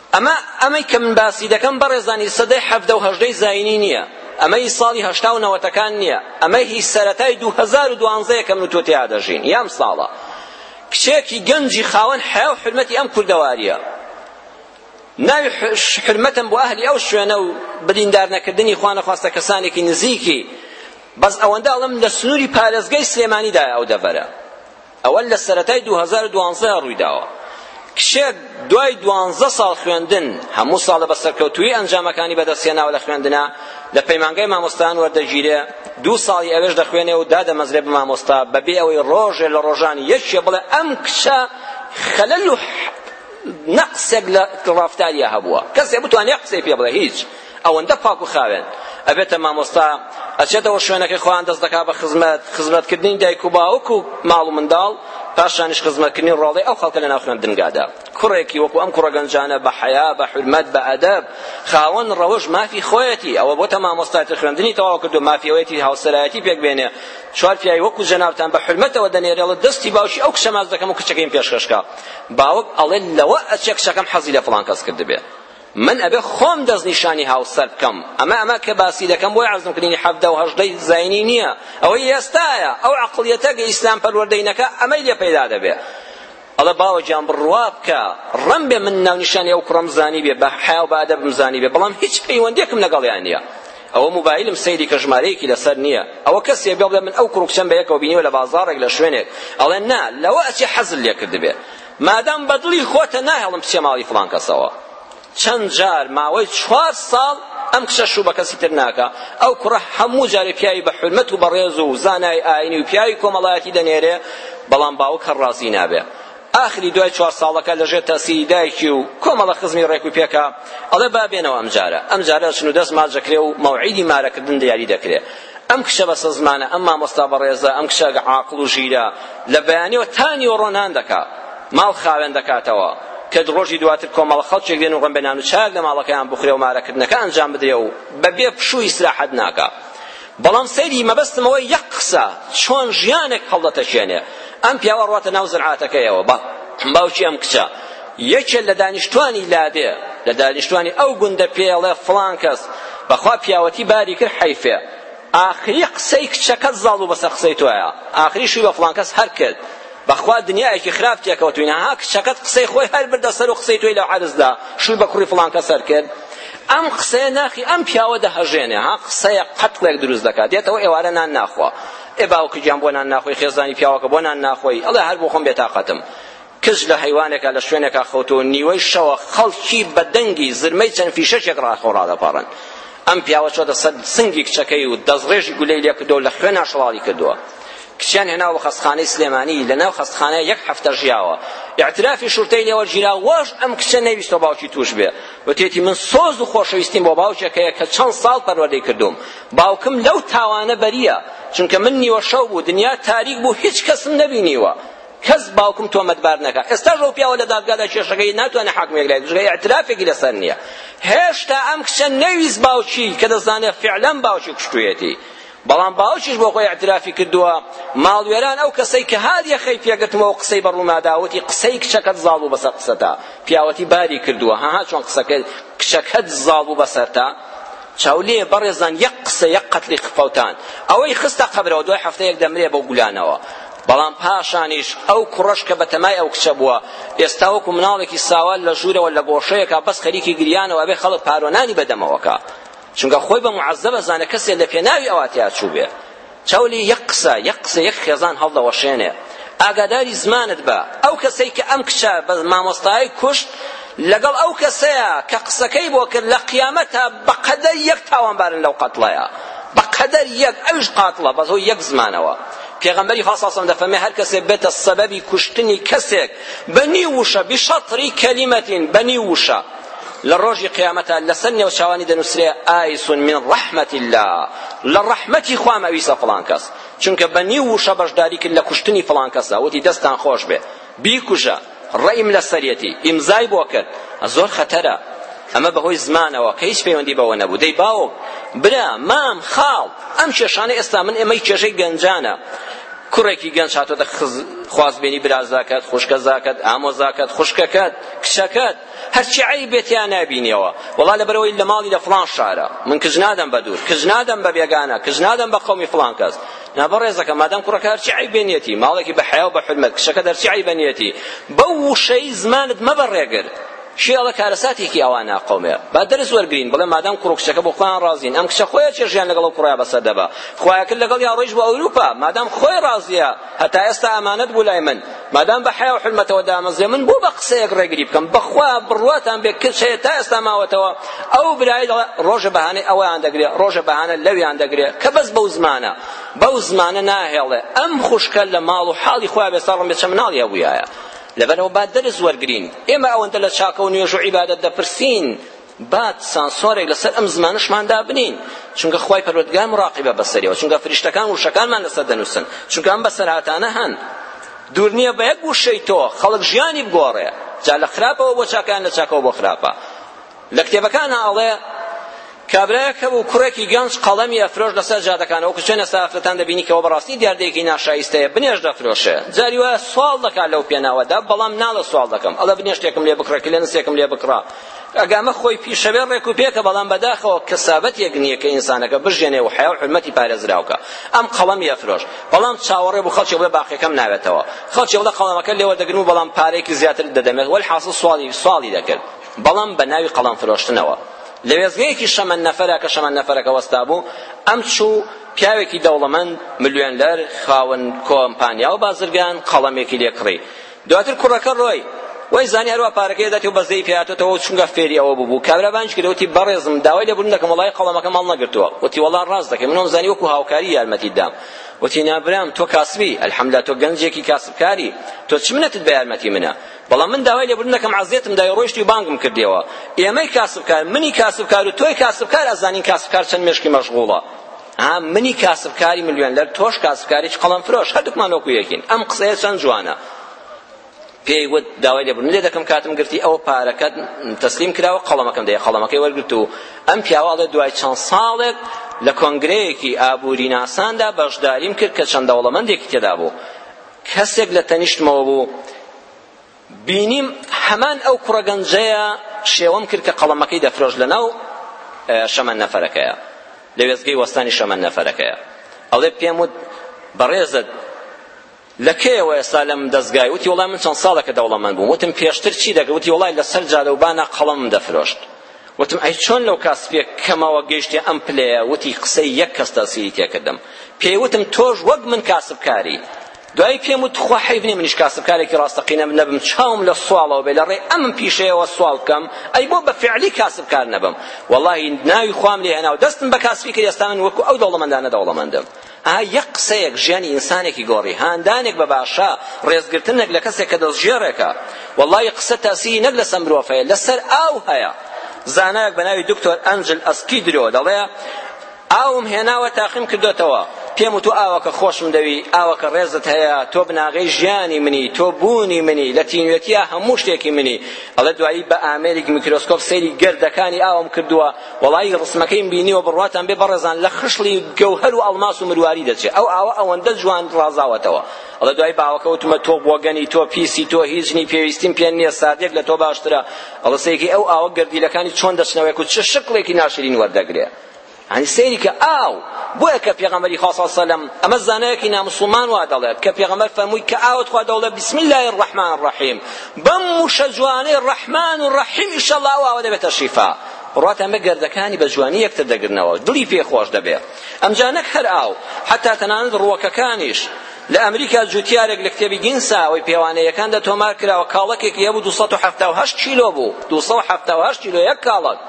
ئەمە ئەمەی کە من باسی دەکەم بەڕێزان هی سەدەی حەڤدە و هەژدەی زاینی نییە ئەمە هی ساڵی هەشتا و نەوەتەکان نییە ئەمە هی سەرەتای دوو هەزار و دوانزەیە کە من و تۆ تێیا دەژین یام ساڵە کچێکی گەنجی خاوەن حیا و حرمەتی ئەم کوردەوارییە ناوی حرمەتم بۆ ئەهلی ئەو شوێنە و بریندار نەکردنی خوا نەخواستە کەسانێکی نزیکی بەس ئەوەندە ئەڵم لە سنووری پارێزگای سلێمانیدایە ئەو دەڤەرە ئەوە لە سەرەتای دوو هەزار و دوازدە ڕوویداوە کچێک دوای دوانزە ساڵ خوێندن هەموو ساڵە بە سەرکەوتووی ئەنجامەکانی بەدەستهێناوە لە خوێندنا لە پەیمانگای مامۆستایان وەردەگیرێ دوو ساڵی ئەوێش دەخوێنێ و دادەمەزرێ بە مامۆستا بەبێ ئەوەی ڕۆژێ لە ڕۆژان یەکێ بڵێ ئەم کچە خەلەل و نەقسێک لە ڕافتاریا هەبووە کەسێ بتوانێ قسەی پێ بڵێ هیچ ئەوەندە پاک و خاوێن ئەبێتە مامۆستا ئەچێتەوە شوێنەکەی خۆیان دەست دەکا بە خزمەت خزمەتکردنی دایک و باوک و ماڵ و منداڵ پاشانیش خزمەتکردنی ڕۆڵەی ئەو خەڵکە لەناو خوێندنگادا کوڕێکی وەکو ئەم کوڕە گەنجانە بە حەیا بە حورمەت بە ئەدەب خاوەن ڕەوش مافی خۆیەتی ئەوە بۆتە مامۆستایەتی خوێندنی تەواو کردو مافی ئەوەیەتی هاوسەرایەتی پێک بێنێ چوار پیاوی وەکو جەنابتان بە حورمەتەوە دەنێرێڵە دەستی باوشی ئەو کچە ماچ دەکەم و کچەکەیم پێشکەشکا باوک ئەڵێ لەوە ئەچێ کچەکەم حەزی لە فڵان کەس کردبێ من ئەبێ خۆم دەستنیشانی هاوسەر بکەم ئەمە ئەمە کە باسی دەکەم بۆی عەزم کردنی حەڤدە و هەژدەی زینی نییە ئەوەی ئێستایە ئەو عەقڵیەتە کە ئیسلام پەروەردەی نەکا ئەمەی لێ پەیدا دەبێ ئەڵێ باوە گیان بڕوا بکە ڕەم بێ من ناونیشانی ئەو کوڕەم زانی بێ بە حیا و بە ئەدەبم زانی بێ بەڵام هیچ پەیوەندیەکم لەگەڵیان نییە ئەوە موبایلم سەیری کە ژمارەیەکی لەسەر نییە ئەوە کەسێ بێڵێ من ئەو کوڕکچەم بە یەکەوە بینیوە لە بازاڕێک لە شوێنێک ئەڵێ نا لەوە ئەچێ حەزل لێ کردبێ مادام بە دڵی خۆتە ناهێڵم بچێ ماڵی فڵان کەسەوە چەند جار ماوەی چوار ساڵ ئەم کچە شوو بە کەسی تر ناکا ئەو کوڕە هەموو جارێ پیاوی بە حرمەت و بەڕێز و زانای ئاینی و پیاوی کۆمەڵایەتی دەنێرێ بەڵام باوک هەر ڕازی نابێ ئاخری دوای چوار ساڵەکە لەژێر تەسیری دایکی و کۆمەڵە خزمی ڕێک و پێکا ئەڵێ با بێنەوە ئەمجارە ئەمجارە چن و دەست ماجەکرێ و مەوعیدی مارەکردن دیاری دەکرێ ئەم کچە بەسە زمانە ئەم مامۆستا بەڕێزە ئەم کچە عاقڵ و ژیرە لە بەیانیەوە تا نیوەڕۆ نان دەکا ماڵ خاوێن دەکاتەوە کە ڕۆژی دواتر کۆمەڵە خەڵکێک دێن و ڕەنبێ نان و چاک لە ماڵەکەیان بخورێ و مارەکردنەکە ئەنجام بدرێ و بەبێ پشوو ئیسراحەت ناکا بەڵام سەیری مەبەستمەوە یەک قسە چۆن ژیانێک هەڵدەتەشێنێ ئەم پیاوە ڕاتە ناو زرعاتەکەیەوە با باوکی ئەم کچە یەکێ لە دانیشتوانی لادێ لە دانیشتوانی ئەو گوندە پێڵێ فڵان کەس بەخوا پیاوەتی باری کرد حەیفێ ئاخری قسەی کچەکە زاڵ بوو بەسەر قسەی تۆیە ئاخری شووی بە فڵان کەس هەر کرد بەخوا دنیایەکی خراپ تێکەوتوین ها کچەکەت قسەی خۆی هەر بردە سەر و قسەی تۆی لە عەرزدا شووی بە کوڕی فڵان کەس هەر کرد ئەم قسەیە ناخی ئەم پیاوە دەهەژێنێ ها قسەیە قەتڵێک دروست دەکات دێتەوە ئێوارە نان ناخوا ئێ باوکیان بۆ نان ناخۆی خێزانی پیاوەکە بۆ نان ناخۆی ئەڵێ هەر بۆ خۆم بێتاقەتم کچ لە هەیوانێکا لە شوێنێکا خەوتووە نیوەی شەوە خەڵکی بە دەنگی زرمەی چەند فیشەکێک ڕاخۆ ڕادەپاڕن ئەم پیاوە چۆتە سەر سنگی کچەکەی و دەستڕێژی گولەی لێ کردو لە خوێنا شڵاڵی کردووە کچیان هێناوە خەستخانەی سلێمانی لەناو خەستخانە یەک هەفتە ژیاوە ئاعترافی شورتەی لێوە گیرا واش ئەم کچە نەویستۆ باوکی توش بێ وتێتی من سۆز و خۆشەویستیم بۆ باوکێک هەیە کە چەند ساڵ پەروەردەی کردوم باوکم لەو تاوانە بەریە چونکە من نیوە شەو بوو دنیا تاریک بوو هیچ کەسم نەبینیوە کەس باوکم تۆمەتبار نەکات ئێستاش ئەو پیاوە لە دادگادا کێشەکەی ناتوانێت حاکمێک لای بچێت ئیعترافێکی لەسەر نییە هێشتا ئەم کچە نەویست باوکی کە دەزانێت فعلا باوکی کوشتویەتی بەڵام باوکیش بۆ خۆی ئیعترافی کردووە ماڵوێران ئەو کەسەی کە هەر یەخەی پێگرتمەوە قسەی بە ڕووناداوەتی قسەی کچەکەت زاڵ بوو بەسەر قسەتا پیاوەتی باری کردووە هەها چۆن قسەکە کچەکەت زاڵ بوو بەسەرتا چاولێ بەڕێزان یەک قسە یەک قەتلی خفەوتان ئەوەی خستە قەبرەوە دوای هەفتەیەک دەمرێ بەو گولانەوە بەڵام پاشانیش ئەو کوڕەش کە بەتەمای ئەو کچە بووە ئێستا وەکو مناڵێکی ساوا لە ژوورەوە لە گۆشەیەکا بەس خەریکی گریانەوە ئەبێ خەڵک پارۆنانی بەدەمەوەکە چونکە خۆی بە معەزەبە زانە کەسێ لە پێناوی ئەوە تیا چووبێ چاولی یەک قسە یەک قسە یەک خێزان هەڵدەوەشێنێ ئاگاداری زمانت بە ئەو کەسەی کە ئەم کچە بە مامۆستای کوشت لەگەڵ ئەو کەسەیە کە قسەکەی بۆ کرد لە قیامەتە بەقەدەر یەک تاوانبارن لەو قەتڵەیە بەقەدەر یەک ئەوش قاتڵە بەس هۆی یەک زمانەوە پێغەمبەری خوا صلی اللە علیە و سلم دەفەرمێ هەر کەسێک بێتە سەبەبی کوشتنی کەسێک بە نیو وشە بشطری کەلیمەتین بە نیو وشە لە ڕۆژی قیامەتا لەسەر نێوچاوانی دەنووسرێ ئایس من رحمت الله لە ڕەحمەتی خوام ئەویسە فڵان کەس چونکە بە نیو وشە بەشداری کرد لە کوشتنی فڵان کەسە وتی دەستان خۆش بێ بیکوژە ڕەئیم لەسەریەتی ئیمزای بۆ کرد زۆر خەتەرە ئەمە بەهۆی زمانەوە کە هیچ پەیوەندی بەوە نەبوو دەی باوک برا مام خاڵ ئەم کێشانە ئێستا من ئێمەی کێشەی گەنجانە کوڕێکی گەنج هاتۆتە خوازبێنی برازاکەت خوشکەزاکەت ئامۆزاکەت خوشکەکەت کچەکەت هەرچی عەی بێتیان نابینیەوە وڵا لەبەرەوەی لە ماڵی لە فلان شارە من کچ نادەم بە دوور کچ نادەم بە بێگانە کچ نادەم بە قەومی فلان کەس نا بەڕێزەکەم مادام کوڕەکە هەرچی عەیبێ نیەتی ماڵێکی بە حەیا و بە حورمەت کچەکە دەرچی عەیبە نیەتی بەو وشەی زمانت مەبە ڕێگر شێڵە کارەساتێکی ئەوان ناقەومێ با دەرس وەرگین بڵێ مادام کوڕ و کچەکە بۆ خۆیان ڕازین ئەم کچە خۆیە چێژیان لەگەڵ ئەو کوڕیا بەسەر دەبا خوایەکە لەگەڵ یا ڕۆیش بۆ ئەوروپا مادام خۆی ڕازیە هەتا ئێستا ئەمانەت بوو لای من مادام بە حەیا و حورمەتەوە دامەزرێ من بۆ بە قسەیەک ڕێگری بکەم بەخوا بڕواتان بێ کچ هەیە تا ئێستا ماوەتەوە ئەو برای دەڵێ ڕۆژە بەهانەی ئەویان دەگرێ ڕۆژە بەهانە لەویان دەگرێ کە بەس بەو زمانە بەو زمانە ناهێڵێ ئەم خوشکە لە ماڵ و حاڵی خۆیان بێ ساڵم بێ چە مناڵی هەبوویایە لەبەرەوە با دەرز وەرگرین ئێمە ئەوەندە لە چاکە و نوێژ و عیبادەت دەپرسین با سانسۆرێک لەسەر ئەم زمانەشمان دابنێین چونکە خوای پەروەردگار مراقیبە بەسەریەوە چونکە فریشتەکان وشەکانمان لەسەر دەنووسن چونکە ئەم بەسەرهاتانە هەن دوور نییە بە یەک وشەی تۆ خەڵک ژیانی بگۆڕێ جا لە خراپەوە بۆ چاکیان لە چاکەوە بۆ خراپە لە کتێبەکان ئاڵێ کابرایەک هەبوو کوڕێکی گەنج قەڵەمی ئەفرۆش لەسەر جادەکانەوە کە چۆن ئێستا ئافرەتان دەبینی کەەوە بەڕاستی دیاردەیەکی ناشایستەیە بنێش دەفرۆشێ جاری وایە سواڵ دەکات لەو پێناوەدا بەڵام ناڵە سواڵ دەکەم ئەڵە بنێشتێکم لێ بکڕە کلێنسێکم لێ بکڕە ئەگامە خۆی پیشەوێ ڕێک و پێکە بەڵام بەداخەوە کەسابەتێک نییە کە ئینسانەکە بژێنێ و حیا و حرمەتی پارێزراوکە ئەم قەڵەمی ئەفرۆش بەڵام چاوەڕێ بوو خەڵکی بڵێ باقیەکەم ناوێتەوە خەڵکی بڵێ قەڵەمەکە لێوە دەگرم و بەڵام پارێکی زیاتر دەدەمێت وەل حاصل سواڵی سواڵی دەکرد بەڵام بە ناوی قەڵەم فرۆشتنەوە لە وێزگەیەکی شەمەن نەفەرە کە شەمەن نەفەرەکە وەستا بوو ئەم چوو پیاوێکی دەوڵەمەند ملیۆنلەر خاوەن کۆمپانیا و بازرگان قەڵەمێکی لێ کڕی دواتر کوڕەکە ڕۆی وای زانی هەروا پارەکەی دەداتی و بەزەی پێهاتۆتەوە و چونگە فێری ئەوە ببوو کابرا بانگی کرد وتی بەڕێزم داوای لێبوردن دەکەم وەڵای قەڵەمەکەم هەڵنەگرتووە وتی وەڵا ڕاست دەکەی من وەمزانی وەکو هاوکاری یارمەتیت دام وتی نا برام تۆ کاسبی الحمدلله تۆ گەنجێکی کاسبکاری تۆ چ منەتت بە یارمەتی منە بەڵام من داوای لێبوردن دەکەم عەزیەتم دای ڕۆیشتی و بانگم کردیەوە ئێمەی کاسبکار منی کاسبکار و تۆی کاسبکار ئەزانین کاسبکار چەند مێشکی مەشغوڵە ها منی کاسبکاری ملیۆنلەر تۆش کاسبکاریش قەڵەم فرۆش هەردووکمان وەکو یەکین ئەم قسەیە چەند جوانە پێی وت داوای لێبوردن لێ دەکەم کاتم گرتی ئەوە پارەکەت تەسلیم کراوە قەڵەمەکەم دەیە قەڵەمەکەی وەرگرت و ئەم پیاواڵێ دوای چەند ساڵێک لە کۆنگرەیەکی ئابووری ناساندا بەشداریم کرد کە چەند دەوڵەمەندێکی تێدا بوو کەسێک لە تەنیشتمەوە بوو بینیم هەمان ئەو کوڕە گەنجەیە شێوەم کرد کە قەڵەمەکەی دەفرۆشت لەناو شەمەندەفەرەکەیە لە وێستگەی وەستانی شەمەندەفەرەکەیە ئەڵێ پێم وت بەڕێزت لە کەیەوە ئێستا لەم دەستگای وتی وڵای من چەند ساڵێکە دەوڵەمەند بووم وتم پێشتر چی دەکرد وتی وڵای لەسەر جادەوبانە قەڵەمم دەفرۆشت وتم ئەی چۆن لەو کاسپێک کەمەوە گەیشتێ ئەم پلەیە وتی قسەی یەک کەس تەسیری تێکردم پێی وتم تۆش وەک من کاسبکاری دوایی پێم وت تخوا حەیف نییە منیش کاسبکارێکی ڕاستەقینە نەبم چاوم لە سواڵەوە بێ لە ڕێی ئەم پیشەیەوە سواڵ بکەم ئەی بۆ بە فیعلی کاسبکار نەبم وەڵاهی ناوی خوام لێ هێنا و دەستم بە کاسبی کرد ئێستا من وەکو ئەو دەوڵەمەندانە دەوڵەمەندم ئەها یەک قسەیەک ژیانی ئینسانێکی گۆڕی هاندانێک بە باشە ڕێزگرتنێک لە کەسێک کە دەستژێرێکە وەڵاهی قسە تەسیری نەک لەسەر مرۆڤ هەیە لەسەر ئاو هەیە زانایەک بە ناوی دکتۆر ئەنجل ئەسکیدرۆ دەڵێ ئاوم هێناوە تاقیم کردۆتەوە پێم وتو ئاوەکە خۆشم دەوی ئاوەکە ڕێزت هەیە تۆ بناغەی ژیانی منی تۆ بوونی منی لە تینوێتیە هەموو شتێکی منی ئەڵێ دوایی بە ئامێرێک میکرۆسکۆپ سەیری گردەکانی ئاوم کردووە وەڵایی ڕسمەکەیم بینیوە بڕواتان بێ بەڕێزان لە خشڵی گەوهەر و ئەڵماس و مرواری دەچێت ئەو ئاوە ئەوەندە جوان ڕازاوەتەوە ئەڵێ دوای باوەکە وتمە تۆ بۆگەنی تۆ پیسی تۆ هیچ نی پێویستیم پێ نییە سادێک لە تۆ باشترە ئەڵسەیەکی ئەو ئاوە گردیلەکانی چۆن دەچنەوەیەک و چ شکڵێکی ناشرین وەردەگرێ یانی سەیری کە ئاو بۆیە کە پێغەمبەری خوا صلی اللە سەلەم ئەمە زانایەکی نامسڵمان وا دەڵێت کە پێغەمبەر فەرمووی کە ئاوت خوا دەوڵێ بسم الله الرحمن الرحیم بەم موشە جوانەی ڕەحمان و ڕەحیم ئیشەڵڵا ئەو ئاوە دەبێتە شیفا بڕاتان بە گردەکانی بە جوانی یەکتر دەگرنەوە دڵی پێ خۆش دەبێ ئەمجا نەک هەر ئاو حتا تەنانەت ڕووەکەکانیش لە ئەمریکا جوتیارێک لە کتێبی گینسا ئەوەی پێوانەیەکاندا تۆمار کراوە کاڵەکێکی هەبوو 278 کیلۆ بوو 278 کیلۆ یەک کاڵەک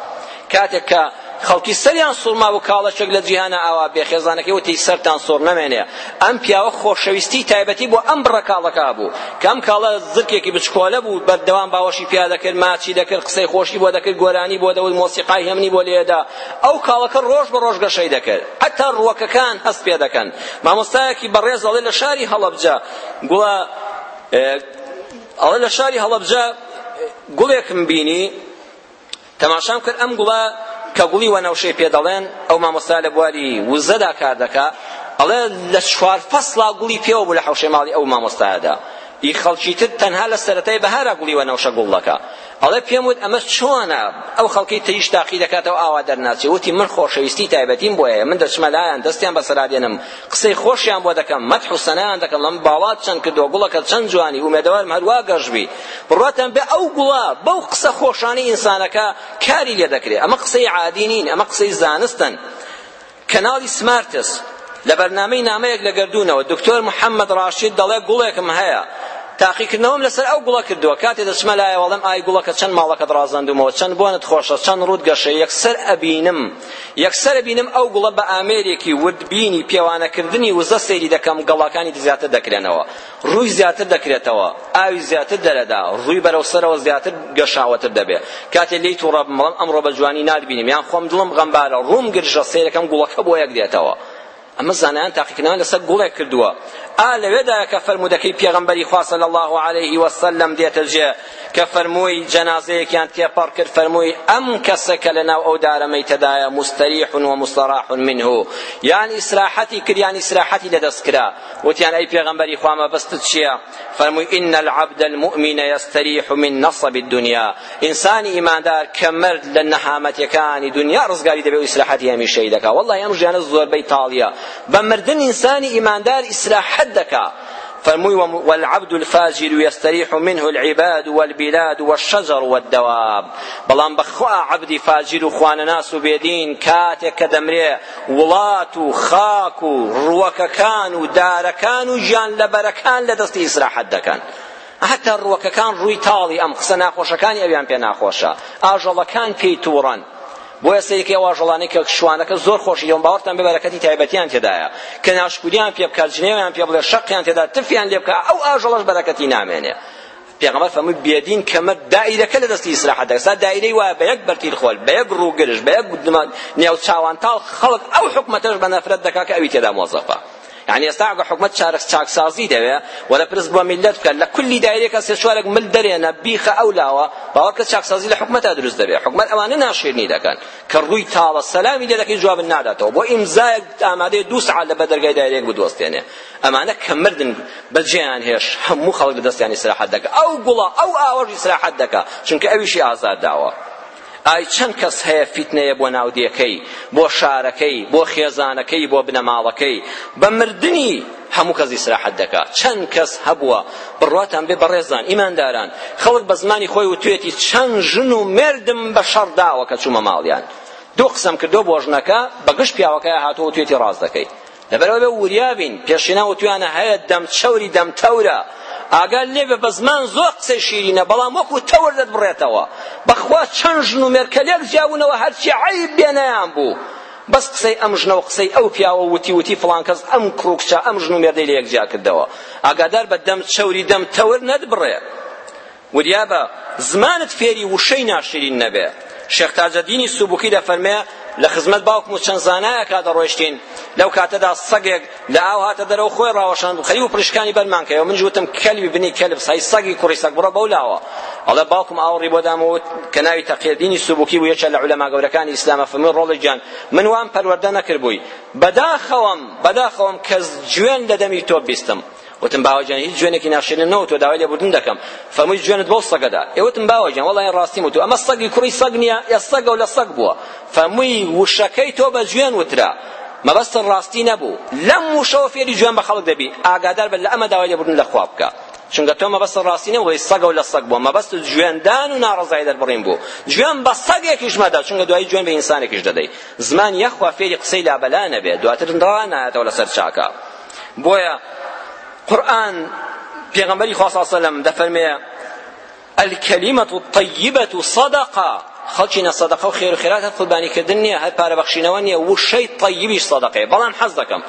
کاتێک کە خەڵکی سەریان سوڕما بوو کاڵەکێک لە جیهانە ئاوا بێ خێزانەکەی وتی سەرتان سوڕ نەمێنێ ئەم پیاوە خۆشەویستی تایبەتی بۆ ئەم بڕە کاڵەکە هەبوو کە ئەم کاڵە زرکێکی بچکۆلە بوو بەردەوام باوەشی پیا دەکرد ماچی دەکرد قسەی خۆشی بۆ دەکرد گۆرانی بۆ دەوت مۆسیقای هێمنی بۆ لێدا ئەو کاڵەکە ڕۆژ بە ڕۆژ گەشەی دەکرد حتا ڕووەکەکان هەست پێ دەکەن مامۆستایەکی بەڕێز ئەڵێ لە شاری هەڵەبجە گوڵە ئەڵێ لە شاری هەڵەبجە گوڵێکم بینی تەماشام کرد ئەم گوڵە کە گوڵی وەنەوشەی پێ دەڵێن ئەو مامۆستا لە بواری وزەدا کار دەکا ئەڵێ لە چوار فەسڵا گوڵی پێوە بوو لە حەوشەی ماڵی ئەو مامۆستایەدا ئی خەڵکی تر تەنها لە سەرەتای بەهارا گوڵی وەنەوشە گوڵ دەکا ئەڵێ پێم وت ئەمە چۆنە ئەو خەڵکی تریش تاقی دەکاتەوە ئاوا دەرناچێ وتی من خۆشەویستی تایبەتیم بۆیە من دەچمە لایان دەستیان بەسەرا دێنم قسەی خۆشیان بۆ دەکەم مەدح و سەنایان دەکەم ڵەم باڵات چەند کردووە گوڵەکەت چەند جوانی ئومێدەوارم هەروا گەش بی بڕواتان بێ ئەو گوڵە بەو قسە خۆشانەی ئینسانەکە کاری لێ دەکرێ ئەمە قسەی عادی نین ئەمە قسەی زانستن کەناڵی سمارتس لە بەرنامەی نامەیەک لە گەردوونەوە دکتۆر محەممەد ڕاشید دەڵێ گوڵێکم هەیە تاقیکردنەوەم لەسەر ئەو گوڵە کردووە کاتێ دەچمە لایەوەڵم ئای گوڵەکە چەند ماڵەکەت ڕازاندومەوە چەند بۆنت خۆشە چەند ڕووت گەشە یەکسەر ئەبینم یەکسەر ئەبینم ئەو گوڵە بە ئامێرێکی وردبینی پێوانەکردنی وزە سەیری دەکەم گەڵاکانی زیاتر دەکرێنەوە ڕووی زیاتر دەکرێتەوە ئاوی زیاتر دەرەدا ڕووی بەرەو سەرەوە زیاتر گەشاوەتر دەبێ کاتێ لێی توڕە بمڵم ئەمڕۆ بە جوانی ناتبینم یان خۆم دڵم غەمبارە ڕووم گرژە سەیرەکەم گوڵەکە بۆ یەک دێتەوە ئەمە زانایان تاقیکردنەوەیان لەسەر گوڵێک کردووە ئا لەوێدایە کە فەرموودەکەی پێغەمبەری خوا صلی الله علیه وسلم دێتە جێ کە فەرمووی جەنازەیەکیان تێپەڕ کرد فەرمووی ئەم کەسە کە لەناو ئەو دارە مەیتەدایە مستریح و مستراح منه یان ئیسراحەتی کرد یان ئیسراحەتی لەدەست کرا وتیان ئەی پێغەمبەری خوا مەبەستت چییە فەرمووی ان العبد المؤمن یستریح من نصب الدنیا ئینسانی ئیماندار کە مرد لە نەهامەتیەکانی دنیا ڕزگاری دەبێ و ئیسراحەتی هەمیشەیی دەکا والله ئەم ژیانە زۆربەی تاڵیە بە مردن ئینسانی ئیماندار ئیسراحەت دەکا فەرمووی والعبد الفاجر يستريح منه العباد والبلاد والشجر والدواب بەڵام بەخوا عبدی فاجر و خوانەناس و بێدین کاتێک کە دەمرێ وڵات و خاک و ڕووەکەکان و دارەکان و گیانلەبەرەکان لە دەستی ئیسراحەت دەکەن هەتا ڕووەکەکان ڕووی تاڵی ئەم قسە ناخۆشەکانی ئەویان پێ ناخۆشە ئاژەڵەکان پێی تووڕەن بۆیە سەیرکە ئەو ئاژەڵانەی کە شوانەکە زۆر خۆشی لێون باوەڕتان بێ بەرەکەتی تایبەتیان تێدایە کە ناشکوریان پێ بکات جنێویان پێ بڵێ شەقیان تێدا تفیان لێ بکە ئەو ئاژەڵەش بەرەکەتی نامێنێ پێغەمبەر فەرمووی بێدین کەمەر دایرەکە لە دەستی ئیسراحەت دەکات سا دایرەی وایە بە یەک بەرتیل خۆل بە یەک ڕوو گرژ بە یەک نێو چاوان تاڵ خەڵک ئەو حکومەتەش بە نەفرەت دەکات کە ئەوی تێدا مۆزەفە یعنی ئێستا ئەگە حکومەت چارەک چاکسازی دەوێ وەرە پرس بۆ میلەت بکە لە کولی دایرێکە سێ چوارێک مل دەرێنە بیخە ئەو لاوە باوەڕکە چاکسازی لە حکومەتا دروست دەبێ حکومەت ئەوانە ناشیرنی دەکەن کە ڕووی تاڵە سەلامی لێ دەکەی جوابت ناداتەوە بۆ ئیمزایەک ئامادەیە دوو سەعات لە بەدەرگای دایرەیەک بدۆستێنێ ئەمانە کە مردن بەجێیان هێشت هەموو خەڵک لە دەستیان ئیسراحەت دەکا ئەو گوڵە ئەو ئاوەش ئیسراحەت دەکا چونکە ئەویشی ئازار داوە ئای چەند کەس هەیە فیتنەیە بۆ ناودێکەی بۆ شارەکەی بۆ خێزانەکەی بۆ بنەماڵەکەی بە مردنی هەموو کەس ئیسراحەت دەکا چەند کەس هەبووە بڕواتان بێ بەڕێزان ئیمانداران خەڵک بە زمانی خۆی وتوێتی چەند ژن و مردم بە شەڕ داوە کە چوومە ماڵیان دوو قسەم کردو بۆ ژنەکە بەگشت پیاوەکەی هاتووە توێتی ڕاست دەکەی لەبەر ئەوەبێ وریا بین پێشینا وتویانە هەیە دەم چەوری دەم تەورە ئاگا لێبێ بە زمان زۆر قسەی شیرینە بەڵام وەکو تەور دەت بڕێتەوە بەخوا چەند ژن و مێرکە لێک جیابوونەوە هەرچی عەیب بێنەیان بوو بەس قسەی ئەم ژنە و قسەی ئەو پیاوە وتی وتی فڵان کەس ئەم کوڕ و کچە ئەم ژن و مێردەی لە یەک جیا کردەوە ئاگادار بە دەم چەوری دەم تەور نەتبڕێ وریابە زمانت فێری وشەی ناشرین نەبێ شێخ تاجەدینی سوبکی دەفەرمێ لە خزمەت باوکم و چەند زانایەکا دەڕۆیشتین لەو کاتەدا سەگێک لە ئاو هاتە دەرەوە خۆی ڕاوەشاند و خەریک و پرشکانی بەرمان کەوێ منیش وتم کەلبی بنی کەلب سەی سەگی کوڕی سەگ بڕە بەو لاوە ئەڵێ باوکم ئاوڕی بۆ دام و کە ناوی تەقیەدینی سوبکی بوو یەکێ لە عولەما گەورەکانی ئیسلامە فەرمووی ڕۆڵی گیان من وام پەروەردە نەکردبووی بەداخەوەم بەداخەوەم کە جوێن لە دەمی تۆ بیستم وتم باوە گیان هیچ جوێنێکی ناشرینم نەوتوە داوای لێبوردن دەکەم فەرمووی جوێنت بەو سەگەدا ئێ وتم باوە گیان وەڵڵا ڕاستیم وتوە ئەمە سەگی کوڕی سەگ نییە ئێ سەگە و لە سەگ بووە فەرمووی وشەکەی تۆ بە جوێن وترا مەبەستن ڕاستی نەبوو لەم وشەوە فێری جوێن بە خەڵک دەبی ئاگادار بە لە ئەمە داوای لێبوردن لە خوا بکە چونکە تۆ مەبەست ڕاستی نەبووی سەگە و لە سەگ بووە مەبەست جوێندان و ناڕەزای دەربڕین بوو جوێن بە سەگێکیش مەدە چونکە دوایی جوێن بە ئینسانێکیش دەدەی زمان یەخوا فێری قسەی لابەلا نەبێ دواتر ڕانایەتەوە لەسەر چاکە بۆیە قورئان پێغەمبەری خوا صلی الله علیه وسلم دەفەرمێ الکلمة الطیبة صدقة خەڵکینە سەدەقە و خێر و خێرات هەر قوربانی کردن نییە هەر پارە بەخشینەوە نییە وشەی طیبیش سەدەقەیە بەڵام حەز دەکەم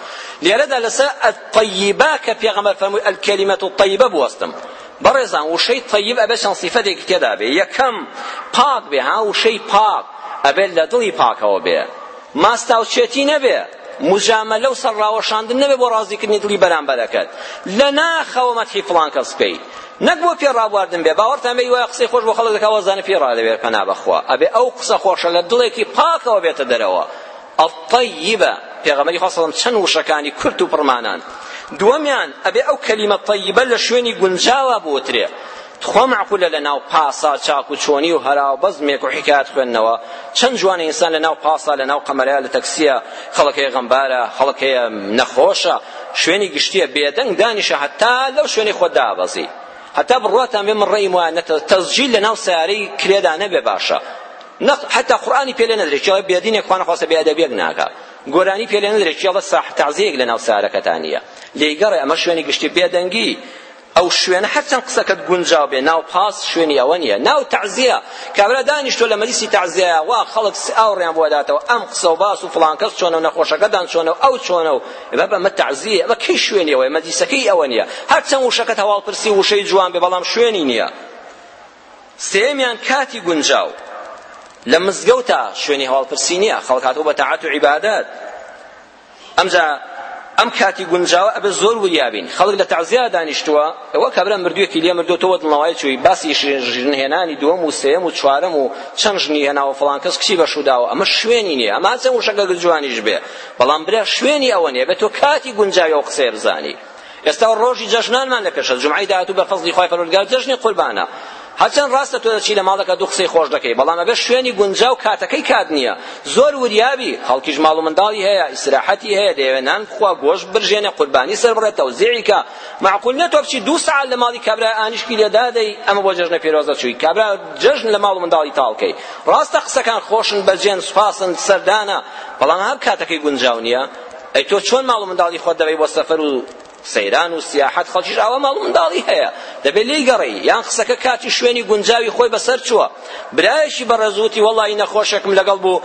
لێرەدا لەسەر الطیبە کە پێغەمبەر فەرمووی الکلمة الطیبە بوەستم بەڕێزان وشەی طیب ئەبێ چەند صیفەتێکی تێدا بێ یەکەم پاک بێ ها وشەی پاک ئەبێ لە دڵی پاکەوە بێ ماستاوچێتی نەبێ موجامەلە و سەرڕاوەشاندن نەبێت بۆ ڕازیکردنی دڵی بەرامبەرەکەت لە ناخەوە مەدحی فڵان کەس بکەیت نەک بۆ پێ ڕابواردن بێ باوەڕتان بێ وایە قسەی خۆش بۆ خەڵک دەکا وازانە پێی ڕادەوێت پەنا بەخوا ئەبێ ئەو قسە خۆشە لە دڵێکی پاکەوە بێتە دەرەوە الطیبە پێغەمبەری خوا سەڵم چەند وشەکانی کورت و پڕمانان دووەمیان ئەبێ ئەو کەلیمە طیبە لە شوێنی گونجاوە بوترێ تخوا مەعقولە لە ناو پاسا چاک و چۆنی و هەراو بەزمێک و حیکایەت خوێندنەوە چەند جوانە ئینسان لە ناو پاسا لە ناو قەمەرەیا لە تەکسیە خەڵک هەیە غەمبارە خەڵک هەیە نەخۆشە شوێنی گشتیە بێدەنگ دانیشە هەتا لەو شوێنەی خۆت دابەزی هەتا بڕواتان بێ من ڕێیم وایە نەتە تەسجیل لە ناو سیارەی کرێدا نەبێ باشە نەق حتا قورآانی پێ لێ نەدرێت کێڵە بێدینێک خوانە خواستە بێ ئەدەبیەک ناکە گۆرانی پێ لێ نەدرێت کێڵە ساح تەعزیەک لە ناو سارەکەتانیە لێگەڕێ ئەمە شوێنی گشتی بێدەنگی ئەو شوێنە هەرچەند قسەکەت گونجاو بێ ناو پاس شوێنی ئەوە نییە ناو تەعزیە کابرا دانیشتوە لە مەجلیسی تەعزیەیە وا خەڵک ئاوڕیان بۆ داتەوە ئەم قسە و باس و فڵان کەس چۆنە و نەخۆشەکەتان چۆنە و ئەو چۆنە و ئێمە بەمە تەعزیە ئەمە کەی شوێنی ئەوەیە مەجلیسەکەی ئەوە نییە هەرچەند وشەکەت هەواڵپرسی وشەی جوان بێ بەڵام شوێنی نییە سێمیان کاتی گونجاو لە مزگەوتا شوێنی هەواڵپرسی نییە خەڵک هاتوو بە تاعەت و عیبادەت ئەمجا ئەم کاتی گونجاوە ئەبێ زۆر وریابین خەڵک لە تەعزیا دانیشتووە ئەوە کابرا مردوویەکی لێ مردوەوە دڵنەوای چووی باسی ژن هێنانی دووەم و سێم و چوارەم و چەند ژنی هێناوە فڵان کەس کچی بەشوداوە ئەمە شوێنی نییە ئەمە چەند وشەکە جوانیش بێ بەڵام برا شوێنی ئەوە نییە بێ تۆ کاتی گونجاوی ئەو قسەیە بزانی ئێستا ڕۆژی جەژنانمان لە پێشە جومعەی داهاتوو بە فەزلی خوای پەروەردگار جەژنی قوربانە هەرچەند ڕاستە تۆ دەچی لە ماڵەکە دوو قسەی خۆش دەکەی بەڵام ئەبێ شوێنی گونجاو کاتەکەی کات نییە زۆر وریابی خەڵکیش ماڵ و منداڵی هەیە ئیسراحەتی هەیە دەیەوێ نان بخوا گۆشت برژێنێ قوربانی سەر بڕێ تەوزیعی کە معقول نییە تۆ بچی دوو سەعات لە ماڵی کابرا ئانیشکی لێ دادەی ئەمە بۆ جەژنە پیرۆزە چووی کابرا جەژن لە ماڵ و منداڵی تاڵکەی ڕاستە قسەکان خۆشن بەجێن سوپاسن سەردانە بەڵام هەر کاتەکەی گونجاو نییە ئەی تۆ چۆن ماڵ و منداڵی خۆت دەبەی بۆ سەفەر و سەیران و سیاحەت خەڵکیش ئاوا ماڵ و منداڵی هەیە دەبێ لێی گەڕێی یان قسەکە کاتی شوێنی گونجاوی خۆی بەسەر چووە برایەکی بەڕێزوتی وەڵی نەخۆشێکم لەگەڵ بوو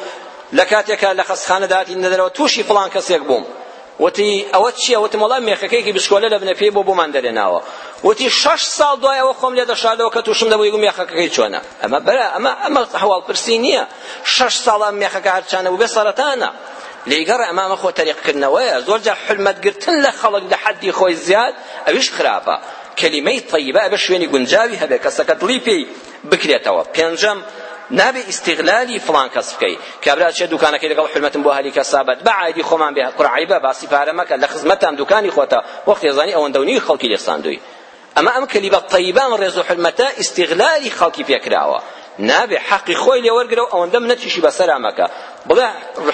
لە کاتێکا لە خەستخانە داتی نەدەرەوە تووشی فڵان کەسێک بووم وتی ئەوە چییە وتم وەڵام مێخەکەیەکی بچکۆلە لە بنە پێی بۆ بۆمان دەرێناوە وتی شەش ساڵ دوای ئەوە خۆم لێ دەشادەوە کە تووشم دەبووی مێخەکەکەی چۆنە ئەمە برا ئەمە ئەمە هەواڵپرسی نییە شەش ساڵە ئەم مێخەکە هەرچانە بوو بێ سەرەتانە لێگەڕێ ئەمە ئەمە خۆ تەریقکردنەوەیە زۆر جا حلمەتگرتن لە خەڵک لە حەدی خۆی زیاد ئەویش خراپە کەلیمەی طیبە ئەبێ شوێنی گونجاوی هەبێ کەسەکە دڵی پێی بکرێتەوە پێنجەم نابێ ئیستیغلالی فڵان کەس بکەی کابرا چێ دوکانەکەی لەگەڵ حلمەتم بۆ هەلی کەسابەت بە عایدی خۆمان بێ کوڕ عیبە باسی پارە مەکە لە خزمەتام دوکانی خۆتە وەختی زانی ئەوەندە و نیوی خەڵکی لێساندووی ئەمە ئەم کەلیمە طیبە ئەم ڕێز و حرمەتە ئیستیغلالی خەڵکی پێکراوە نابێ حەقی خۆی لێ وەرگرە و ئەوەندە منەتیشی بەسەرا مەکە بڵێ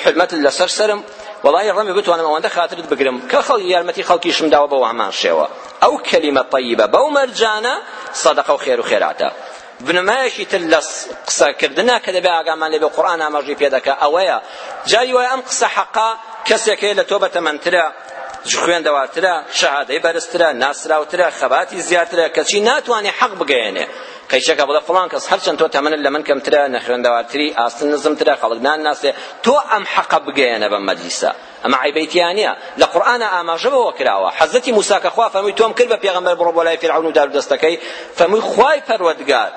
حرمەتت لەسەر سەرم وەڵای ڕەمی بتوانم ئەوەندە خاترت بگرم کە خەڵکی یارمەتی خەڵکیشم داوە بەوە هەمان شێوە ئەو کەلیمە طیبە بەو مەرجانە سەدەقە و خێر و خێراتە بنەمایەکی تر لە قسە کردنە کە دەبێ ئاگامان لێبێ قورئان ئاماژەی پێ دەکا ئەوەیە جاری وایە ئەم قسە حەقە کەسێک هەیە لە تۆ بەتەمەنترە خوێندەوارترە شەهادەی بەرزترە ناسراوترە خەباتی زیاترە کەچی ناتوانێ حەق بگەیەنێ قەیشەکە بڵێ فڵان کەس هەرچەند تۆ تەمەنت لە من کەمترە نەخوێندەوارتری ئاستن نزمترە خەڵک نان ناسێ تۆ ئەم حەقە بگەیەنە بەم مەجلیسە ئەمە عەیبەی تیا نیە لە قورئانا ئاماژە بەوە کراوە حەزرەتی موسا کە خوا فەرمووی تۆم کرد بە پێغەمبەر بڕۆ بۆ لای فیرعەون و دارودەستەکەی فەرمووی خوای پەروەردگار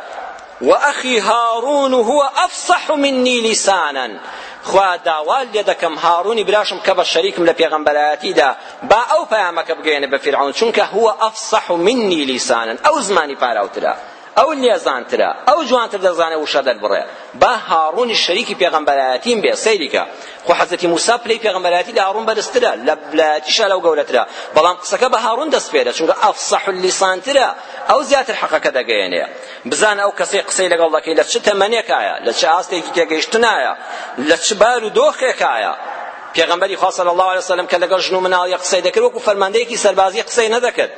وأخي هارون هو أفصح مني لسانا خوا داوا لێ دەکەم هارونی براشم کە بە شەریکم لە پێغەمبەرایەتیدا با ئەو پەیامەکە بگەیەنە بە فیرعەون چونکە هو أفصح مني لسانا ئەو زمانی پاراوترە ئەو لێزانترە، ئەو جوانتر دەزانێ وشە دەربڕێ. با هاڕونیش شەریکی پێغەمبەرایەتیم بێ، سەیری کە. خۆ حەزرەتی موسا پلەی پێغەمبەرایەتی لە هاڕون بەرزترە، لە لایەتیشا لەو گەورەترە، بەڵام قسەکە بە هاڕون دەسپێرێ، چونکە ئەفسەح اللیسانترە، ئەو زیاتر حەقەکە دەگەیەنێ. بزانە ئەو کەسەی قسەی لەگەڵ دەکەی لە چ تەمەنێکایە، لە چ ئاستێکی تێگەیشتنایە، لە چ بار و دۆخێکایە. پێغەمبەری خوا صلی اللە علیە وسلم کە لەگەڵ ژن و مناڵی قسەی دەکرد وەکو فەرماندەیەکی سەربازی قسەی نەدەکرد،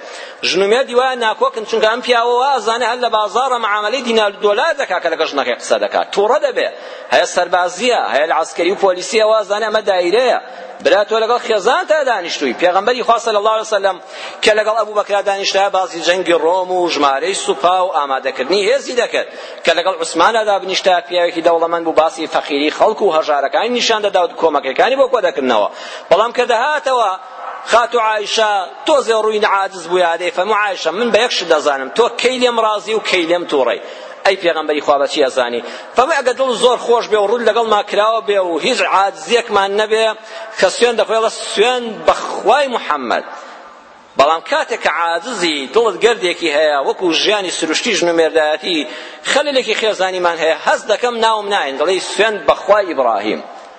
ژن و مێردی وایە ناکۆکن چونکە ئەم پیاوە وا ئەزانێ هەر لە بازاڕە معامەلەی دینار و دۆلار دەکا کە لەگەڵ ژنەکەی قسە دەکات تووڕە دەبێ هەیە سەربازیە هەیە لە عەسکەری و پۆلیسیە وا ئەزانێ ئەمە دایرەیە برا تۆ لەگەڵ خێزانتا دانیشتووی پێغەمبەری خوا صلی الله علیه وسلم کە لەگەڵ ئەبوو بەکرا دانیشتە بازی جەنگی ڕۆم و ژمارەی سوپا و ئامادەکردنی هێزی دەکرد کە لەگەڵ عوسمانا دابنیشتا پیاوێکی دەوڵەمەند بوو باسی فەقیری خەڵک و هەژارەکانی نیشان دەدا و کۆمەکەکانی بۆ کۆدەکردنەوە بەڵام کە دەهاتەوە خاتو عائشە تۆزێ ڕووی نەعاجز بوو یادەی فەرموو عائشە من بە یەک شت دەزانم تۆ کەی لێم ڕازی و کەی لێم تووڕەی ئەی پێغەمبەری خوا بەچی ئەزانی فەرمووی ئەگەر دڵ زۆر خۆش بێ و ڕووت لەگەڵما کراوە بێ و هیچ عاجزیەکمان نەبێ کە سوێن دەخۆی ئەڵێ سوێن بە خوای محەممەد بەڵام کاتێک کە عاجزی دڵت گردێکی هەیە وەکو ژیانی سروشتی ژن و مێردایەتی خەلێکی خێزانیمان هەیە هەست دەکەم ناوم ناین دەڵێی سوێن بە خوای ئیبراهیم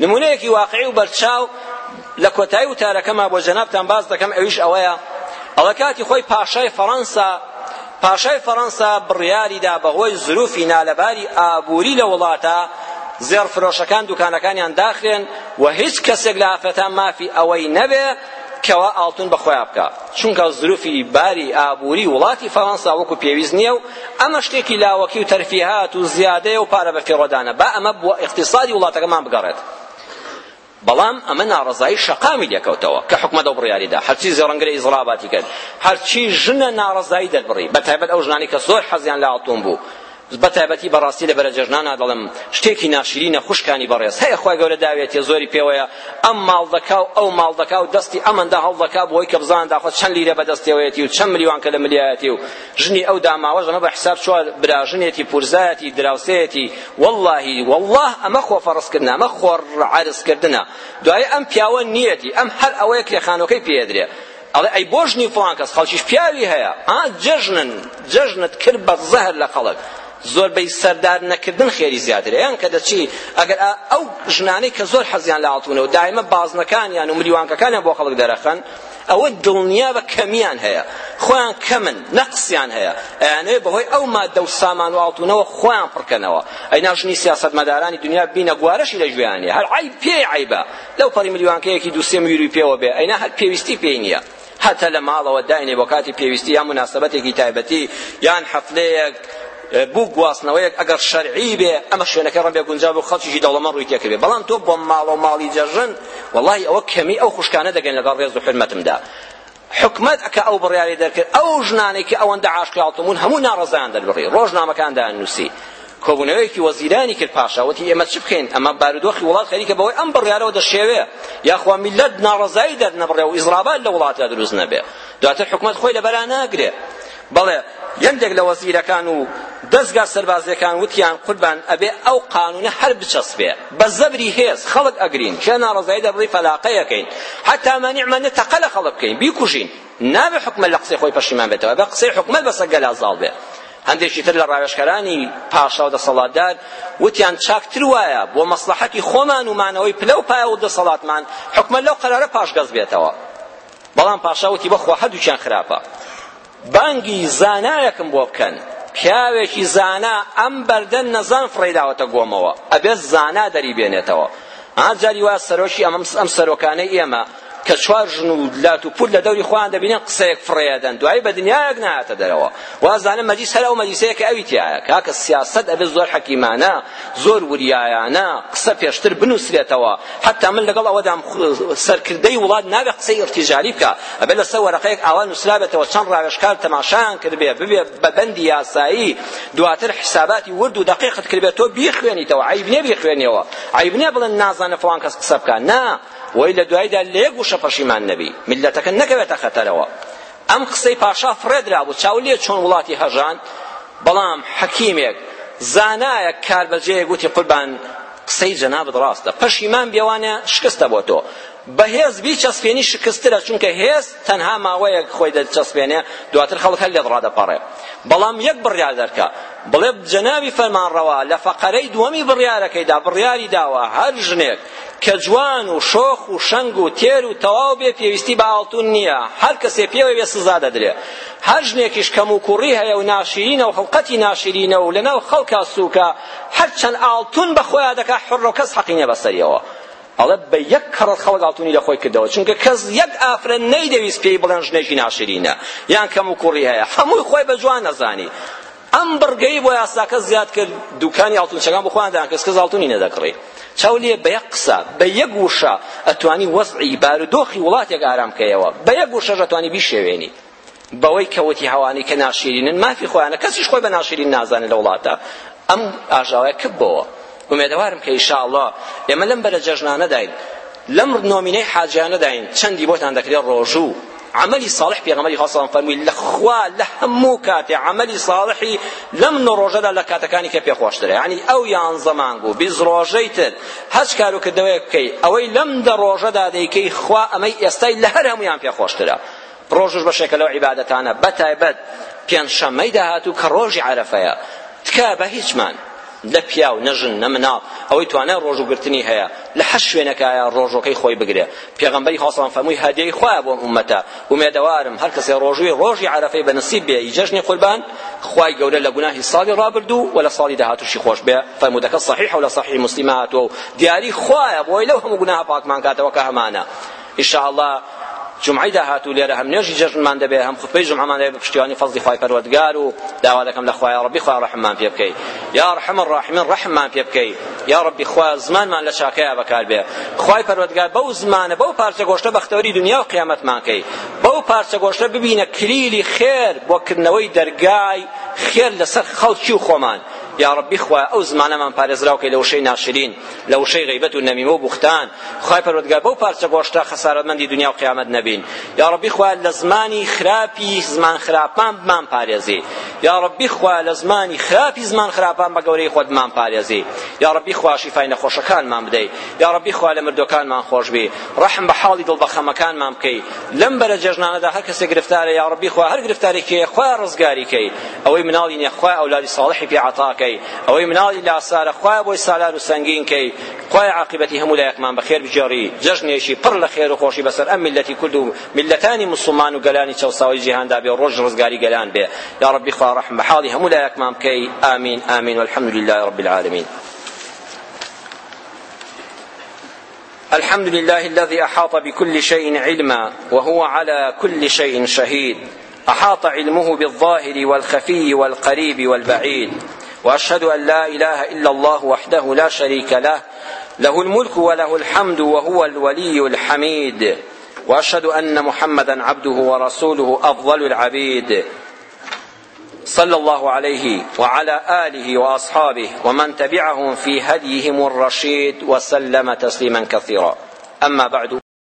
نمونەیەکی واقعی و بەرچاو لە کۆتایی وتارەکەما بۆ جەنابتان باس دەکەم ئەویش ئەوەیە ئەڵە کاتی خۆی پاشای فەڕەنسا پاشای فەڕەنسا بڕیاریدا بەهۆی زروفی نالەباری ئابووری لە وڵاتە زێڕ فرۆشەکان دوکانەکانیان داخرێن و هیچ کەسێک لە ئافرەتان مافی ئەوەی نەبێ کەوا ئاڵتون بەخۆیان بکە چونکە زروفی باری ئابووری وڵاتی فەڕەنسا وەکو پێویست نییە و ئەمە شتێکی لاوەکی و تەرفیهات و زیادەیە و پارە بەفیڕۆدانە با ئەمە بووە ئیقتیسادی وڵاتەکەمان بگەڕێت بەڵام ئەمە ناڕەزایی شەقامی لێکەوتەوە کە حکومەت ئەو بڕیاریدا هەرچی زێڕنگرە ئیزڕاباتی کرد هەرچی ژنە ناڕەزایی دەربڕی بە تایبەت ئەو ژنانی کە زۆر حەزیان لە ئاڵتون بوو بە تایبەتی بەڕاستی لە بەرەجەژنانە دەڵم شتێکی ناشرینە خوشکانی بەڕێز هەیە خۆی گەورە داوێتێ زۆری پێوەیە ئەم ماڵ دەکا و ئەو ماڵ دەکا و دەستی ئەمەندا هەڵدەکا بۆی کە بزان داخۆ چەند لیرە بەدەستێوەیەتی و چەند ملیوان کە لە ملیایەتی و ژنی ئەو داماوەش دەمە بە حساب چوە براژنێتی پورزایەتی دراوسێیەتی واللهی والله ئەمە خۆ فەڕزکردنە ئەمە خۆ عەرزکردنە دوایی ئەم پیاوە نیەتی ئەم هەر ئەوەیە کرێخانۆکەی پێدرێ ئەڵێ ئەی بۆ ژنی فڵان کەس خەڵکیش پیاوی هەیە ئا جەژنن جەژنت کرد بە زەهر لە خەڵک زۆربەی سەردار نەکردن خێری زیاتر یان کە دەچی ئەگەر ئەو ژنانەی کە زۆر حەزیان لە ئاڵتونەوە دایمە بازنەکانیان و مریوانکەکانیان بۆ خەڵک دەرەخەن ئەوە دڵنیابە کەمیان هەیە خۆیان کەمن نەقسیان هەیە ئەیانەوێ بەهۆی ئەو مادە و سامان و ئاڵتونەوە خۆیان پڕکەنەوە ئەینا ژنی سیاسەتمەدارانی دنیا بینە گوارەشی لە گوێیانە هەر عیب پێی عیبە لەو پەڕی ملیۆنکەیەکی دوو سێ ملیۆنی پێوە بێ ئەینا هەر پێویستی پێی نییە هەتا لە ماڵەوە داینێ بۆ کاتی پێویستی یا مناسبەتێکی تایبەتی یان حەفلەیەک بو گواستنەوەیەک ئەگەر شەرعی بێ ئەمە شوێنەکە ڕەبێ گونجا بۆ خەڵکیشی دەوڵەمەند ڕووی تێکردێ بەڵام تۆ بۆ ماڵە و ماڵی جەژن وەڵی ئەوە کەمی ئەو خوشکانە دەگەن لەگەڵ ڕێز و حرمەتمدا حکومەت کە ئەو بڕیاری دەرکرد ئەو ژنانەی کە ئەوەندە عاشقی هەڵتمون هەموو ناڕەزایان دەربڕی ڕۆژنامەکان دانووسی کۆبوونەوەیەکی وەزیرانی کرد پاشا وتی ئێمە چ بکەین ئەمە بارودۆخی وڵات خەریکە بەوەی ئەم بڕیارەوە دەشێوێ یاخوا میلەت ناڕەزایی دەرنەبڕێ و ئیزرابات لە وڵاتە دروست نەبێ دواتر حکومەت خۆی لەبەرا ناگرێ بەڵێ یەندێک لە وەزیرەکان و دەزگا سەربازیەکان وتیان قوربان ئەبێ ئەو قانونە هەر بچەسپێ بە زەبری هێز خەڵک ئەگرین کێ ناڕەزایی دەبڕی فەلاقەیەکەین حتا مەنیع مەنە تەقە لە خەڵک بکەین بیکوژین نابێ حکومەت لە قسەی خۆی پەشیمان بێتەوە بە قسەی حکومەت بەسە گەلا زاڵ بێ هەندێکی تر لە ڕاوێشکەرانی پاشا و دەسەڵاتدار وتیان چاکتر وایە بۆ مەسلەحەتی خۆمان و مانەوەی پلە و پایە و دەسەڵاتمان حکومەت لەو قەرارە پاشگەز بێتەوە بەڵام پاشا وتی بەخوا هەردووکیان خراپە بانگی زانایەکم بۆ بکەن پیاوێکی زانا ئەم بەردە نەزان فڕێداوەتە گۆمەوە ئەبێت زانا دەری بێنێتەوە ئاجاری وا سەرۆکی ئەم ئەم سەرۆکانەی ئێمە کە چوار ژن و لات و پول لە دەوری خۆیان دەبینن قسەیەک فڕێدەن دوایی بە دنیایەک نهاتە دەرەوە وازانم مەجیس هەر ئەو مەجیسەیە کە ئەوی تیایە کاکە سیاسەت ئەبێ زۆر حەکیمانە زۆر وریایانە قسە پێشتر بنووسرێتەوە حتا من لەگەڵ ئەوەدام سەرکردەی وڵات نابێ قسەی ئرتیجالی بکە ئەبێ لەسەر وەرەقەیەک ئاوا نووسرابێتەوە چەند ڕاوێژکار تەماشایان کردبێ ببێ بە بەندی یاسایی دواتر حساباتی ورد و دەقیقت کردبێ تۆ بیخوێنیتەوە عیب نییە بیخوێنیەوە عیب نییە بڵێن نازانە فڵان کەس قسە بکە نا وەی لە دوایدا لە یەک وشە پەشیمان نەبی میللەتەکە نەکەوێتە خەتەرەوە ئەم قسەی پاشا فڕێدرابوو چاو لێ چۆن وڵاتی هەژاند بەڵام حەکیمێک زانایەک کاربەجێ گوتی قوربان قسەی جەنابت ڕاستە پەشیمان بێوانە شکستە بۆ تۆ بەهێز بیچەسپێنی شکسترە چونکە هێز تەنها ماوەیەک خۆی دەچەسپێنێ دواتر خەڵک هەر لێت ڕادەپەڕێ بەڵام یەک بڕیار دەرکە بڵێ جەنابی فەرمانڕەوا لە فەقەرەی دووەمی بڕیارەکەیدا بڕیاری داوە هەر ژنێک کە جوان و شۆخ و شەنگ و تێر و تەواو بێ پێویستی بە ئاڵتون نییە هەر کەسێ پێوە بێ سزا دەدرێ هەر ژنێکیش کەم و کوڕی هەیە و ناشیرینە و خڵقەتی ناشیرینە و لەناو خەڵکا سووکە هەر چەند ئاڵتون بە خۆیان دەکا حڕە و کەس حەقی نییە بەسەریەوە ئەڵێ بە یەک کەڕەت خەڵک ئاڵتونی لە خۆی کردەوە چونکە کەس یەک ئافرەت نەیدەویست پێی بڵێن ژنێکی ناشیرینە یان کەم و کوڕی هەیە هەمووی خۆی بە جوان نەزانی ئەم بڕگەی بۆ یاساکە زیاد کرد دوکانی ئاڵتونچەکان بۆ خۆیان دەیان کرد کەس ئاڵتونی نەدەکڕی چاو لێ بە یەک قسە بە یەک وشە ئەتوانی وەزعی بارودۆخی وڵاتێک ئارام بکەیەوە بە یەک وشەش ئەتوانی بیشێوێنی بەوەی کەوتی هەوانی کە ناشیرینن مافی خۆیانە کەسیش خۆی بە ناشیرین نازانێت لە وڵاتە ئەم ئاژاوەیە کپ بۆوە ئومێدەوارم کە ئیشاڵڵا ئێمە لەم بەرە جەژنانەداین لەم نۆمینەی حاجیانەداین چەندی بۆتان دەکرێت ڕۆژوو عملی صالح پێغەمبەری خوا سەڵام فەرمووی لە خوا لە هەموو کاتێ عملی صالحی لەم نۆ ڕۆژەدا لە کاتەکانی کە پێخۆشترە یعنی ئەو یانزە مانگ و بیست ڕۆژەی تر هەچ کار و کردەوەیەک بکەی ئەوەی لەم دە ڕۆژەدا دەیکەی خوا ئەمەی ئێستای لە هەر هەمویان پێخۆشترە ڕۆژش بەشێکە لەو عیبادەتانە بەتایبەت پێنجشەممەی داهاتوو کە ڕۆژی عەرەفەیە تکایە بە هیچمان نە پیاو نە ژن نە مناڵ ئەوەی توانای ڕۆژوو گرتنی هەیە لە هەر شوێنەکایە ڕۆژەکەی خۆی بگرێ پێغەمبەری خۆسەڵام فەرمووی هەدیەی خوایە بۆم ئومەتە ئومێدەوارم هەر کەسێ ڕۆژووی ڕۆژی عەرەفەی بە نسیب بێ ی جەژنی قوربان خوای گەورە لە گوناهی ساڵی ڕابردوو و لە ساڵی داهاتووشی خۆش بێ فەرموودەکە صحیح و لە صحیح مسلم هاتووە و دیاری خوایە بۆی لەو هەموو گوناهە پاکمان کاتەوە کە هەمانە ان شاء اللە جومعەی داهاتوو لێرە هەم نوێژی جەژنمان دەبێت هەم خوتبەی جومعەمان دەبێت بە پشتیوانی فەزڵی خوای پەروەردگار و داوا دەکەم لە خوای یا ڕەبی خوای ڕەحممان پێ بکەی یا ارحم الراحمین ڕەحممان پێ بکەی یا ڕەبی خوا زمانمان لە چاکەیا بەکار بێ خوای پەروەردگار بەو زمانە بەو پارچە گۆشتە بەختەوەری دنیا و قیامەتمان کەی بەو پارچە گۆشتە ببینە کلیلی خێر بۆ کردنەوەی دەرگای خێر لەسەر خەڵکی و خۆمان یا ڕەبی خوا ئەو زمانەمان پارێزراو کەی لە وشەی ناشرین لە وشەی غیبەت و نەمیمە و بوختان خوای پەروەردگار بەو پارچە گۆشتە خەسارەتمەندی دنیا و قیامەت نەبین یا ربی خوا لە زمانی خراپی زمان خراپان بمان پارێزی یا ربی خوا لە زمانی خراپی زمان خراپان بە گەورەی خۆت بمان پارێزی یا ربی خوا شیفای نەخۆشەکانمان بدەی یا ربی خوا لە مردوەکانمان خۆش بی رحم بە حاڵی دڵ بە خەمەکانمان بکەی لەم بەرە جێژنانەدا هەر کەسێک گرفتارە یا ربی خوا هەر گرفتارێکی خوا ڕزگاری کەی ئەوەی مناڵی نیە خوا ئەولادی صالحی پێ عطاکەی ئەوەی مناڵی لاسارە خوا بۆی سالار و سەنگین کەی خوایە عاقیبەتی هەموو لایەکمان بەخێر بگێڕی جەژنێکی پڕ لە خێر و خۆشی بەسەر ئەم میللەتی کورد و میللەتانی موسڵمان و گەلانی چەوساوەی جیهاندا بێ و ڕۆژی ڕزگاری گەلان بێ یا ڕەبی خوا ڕەحم بە حاڵی هەموو لایەکمان بکەی ئامین ئامین والحمد لله رب العالمین الحمد لله الذي أحاط بكل شيء علما وهو على كل شيء شهيد أحاط علمه بالظاهر والخفي والقريب والبعيد وأشهد أن لا إله إلا الله وحده لا شريك له له الملك وله الحمد وهو الولي الحميد وأشهد أن محمدا عبده ورسوله أفضل العبيد صلى الله عليه وعلى آله وأصحابه ومن تبعهم في هديهم الرشيد وسلم تسليما كثيرا أما بعد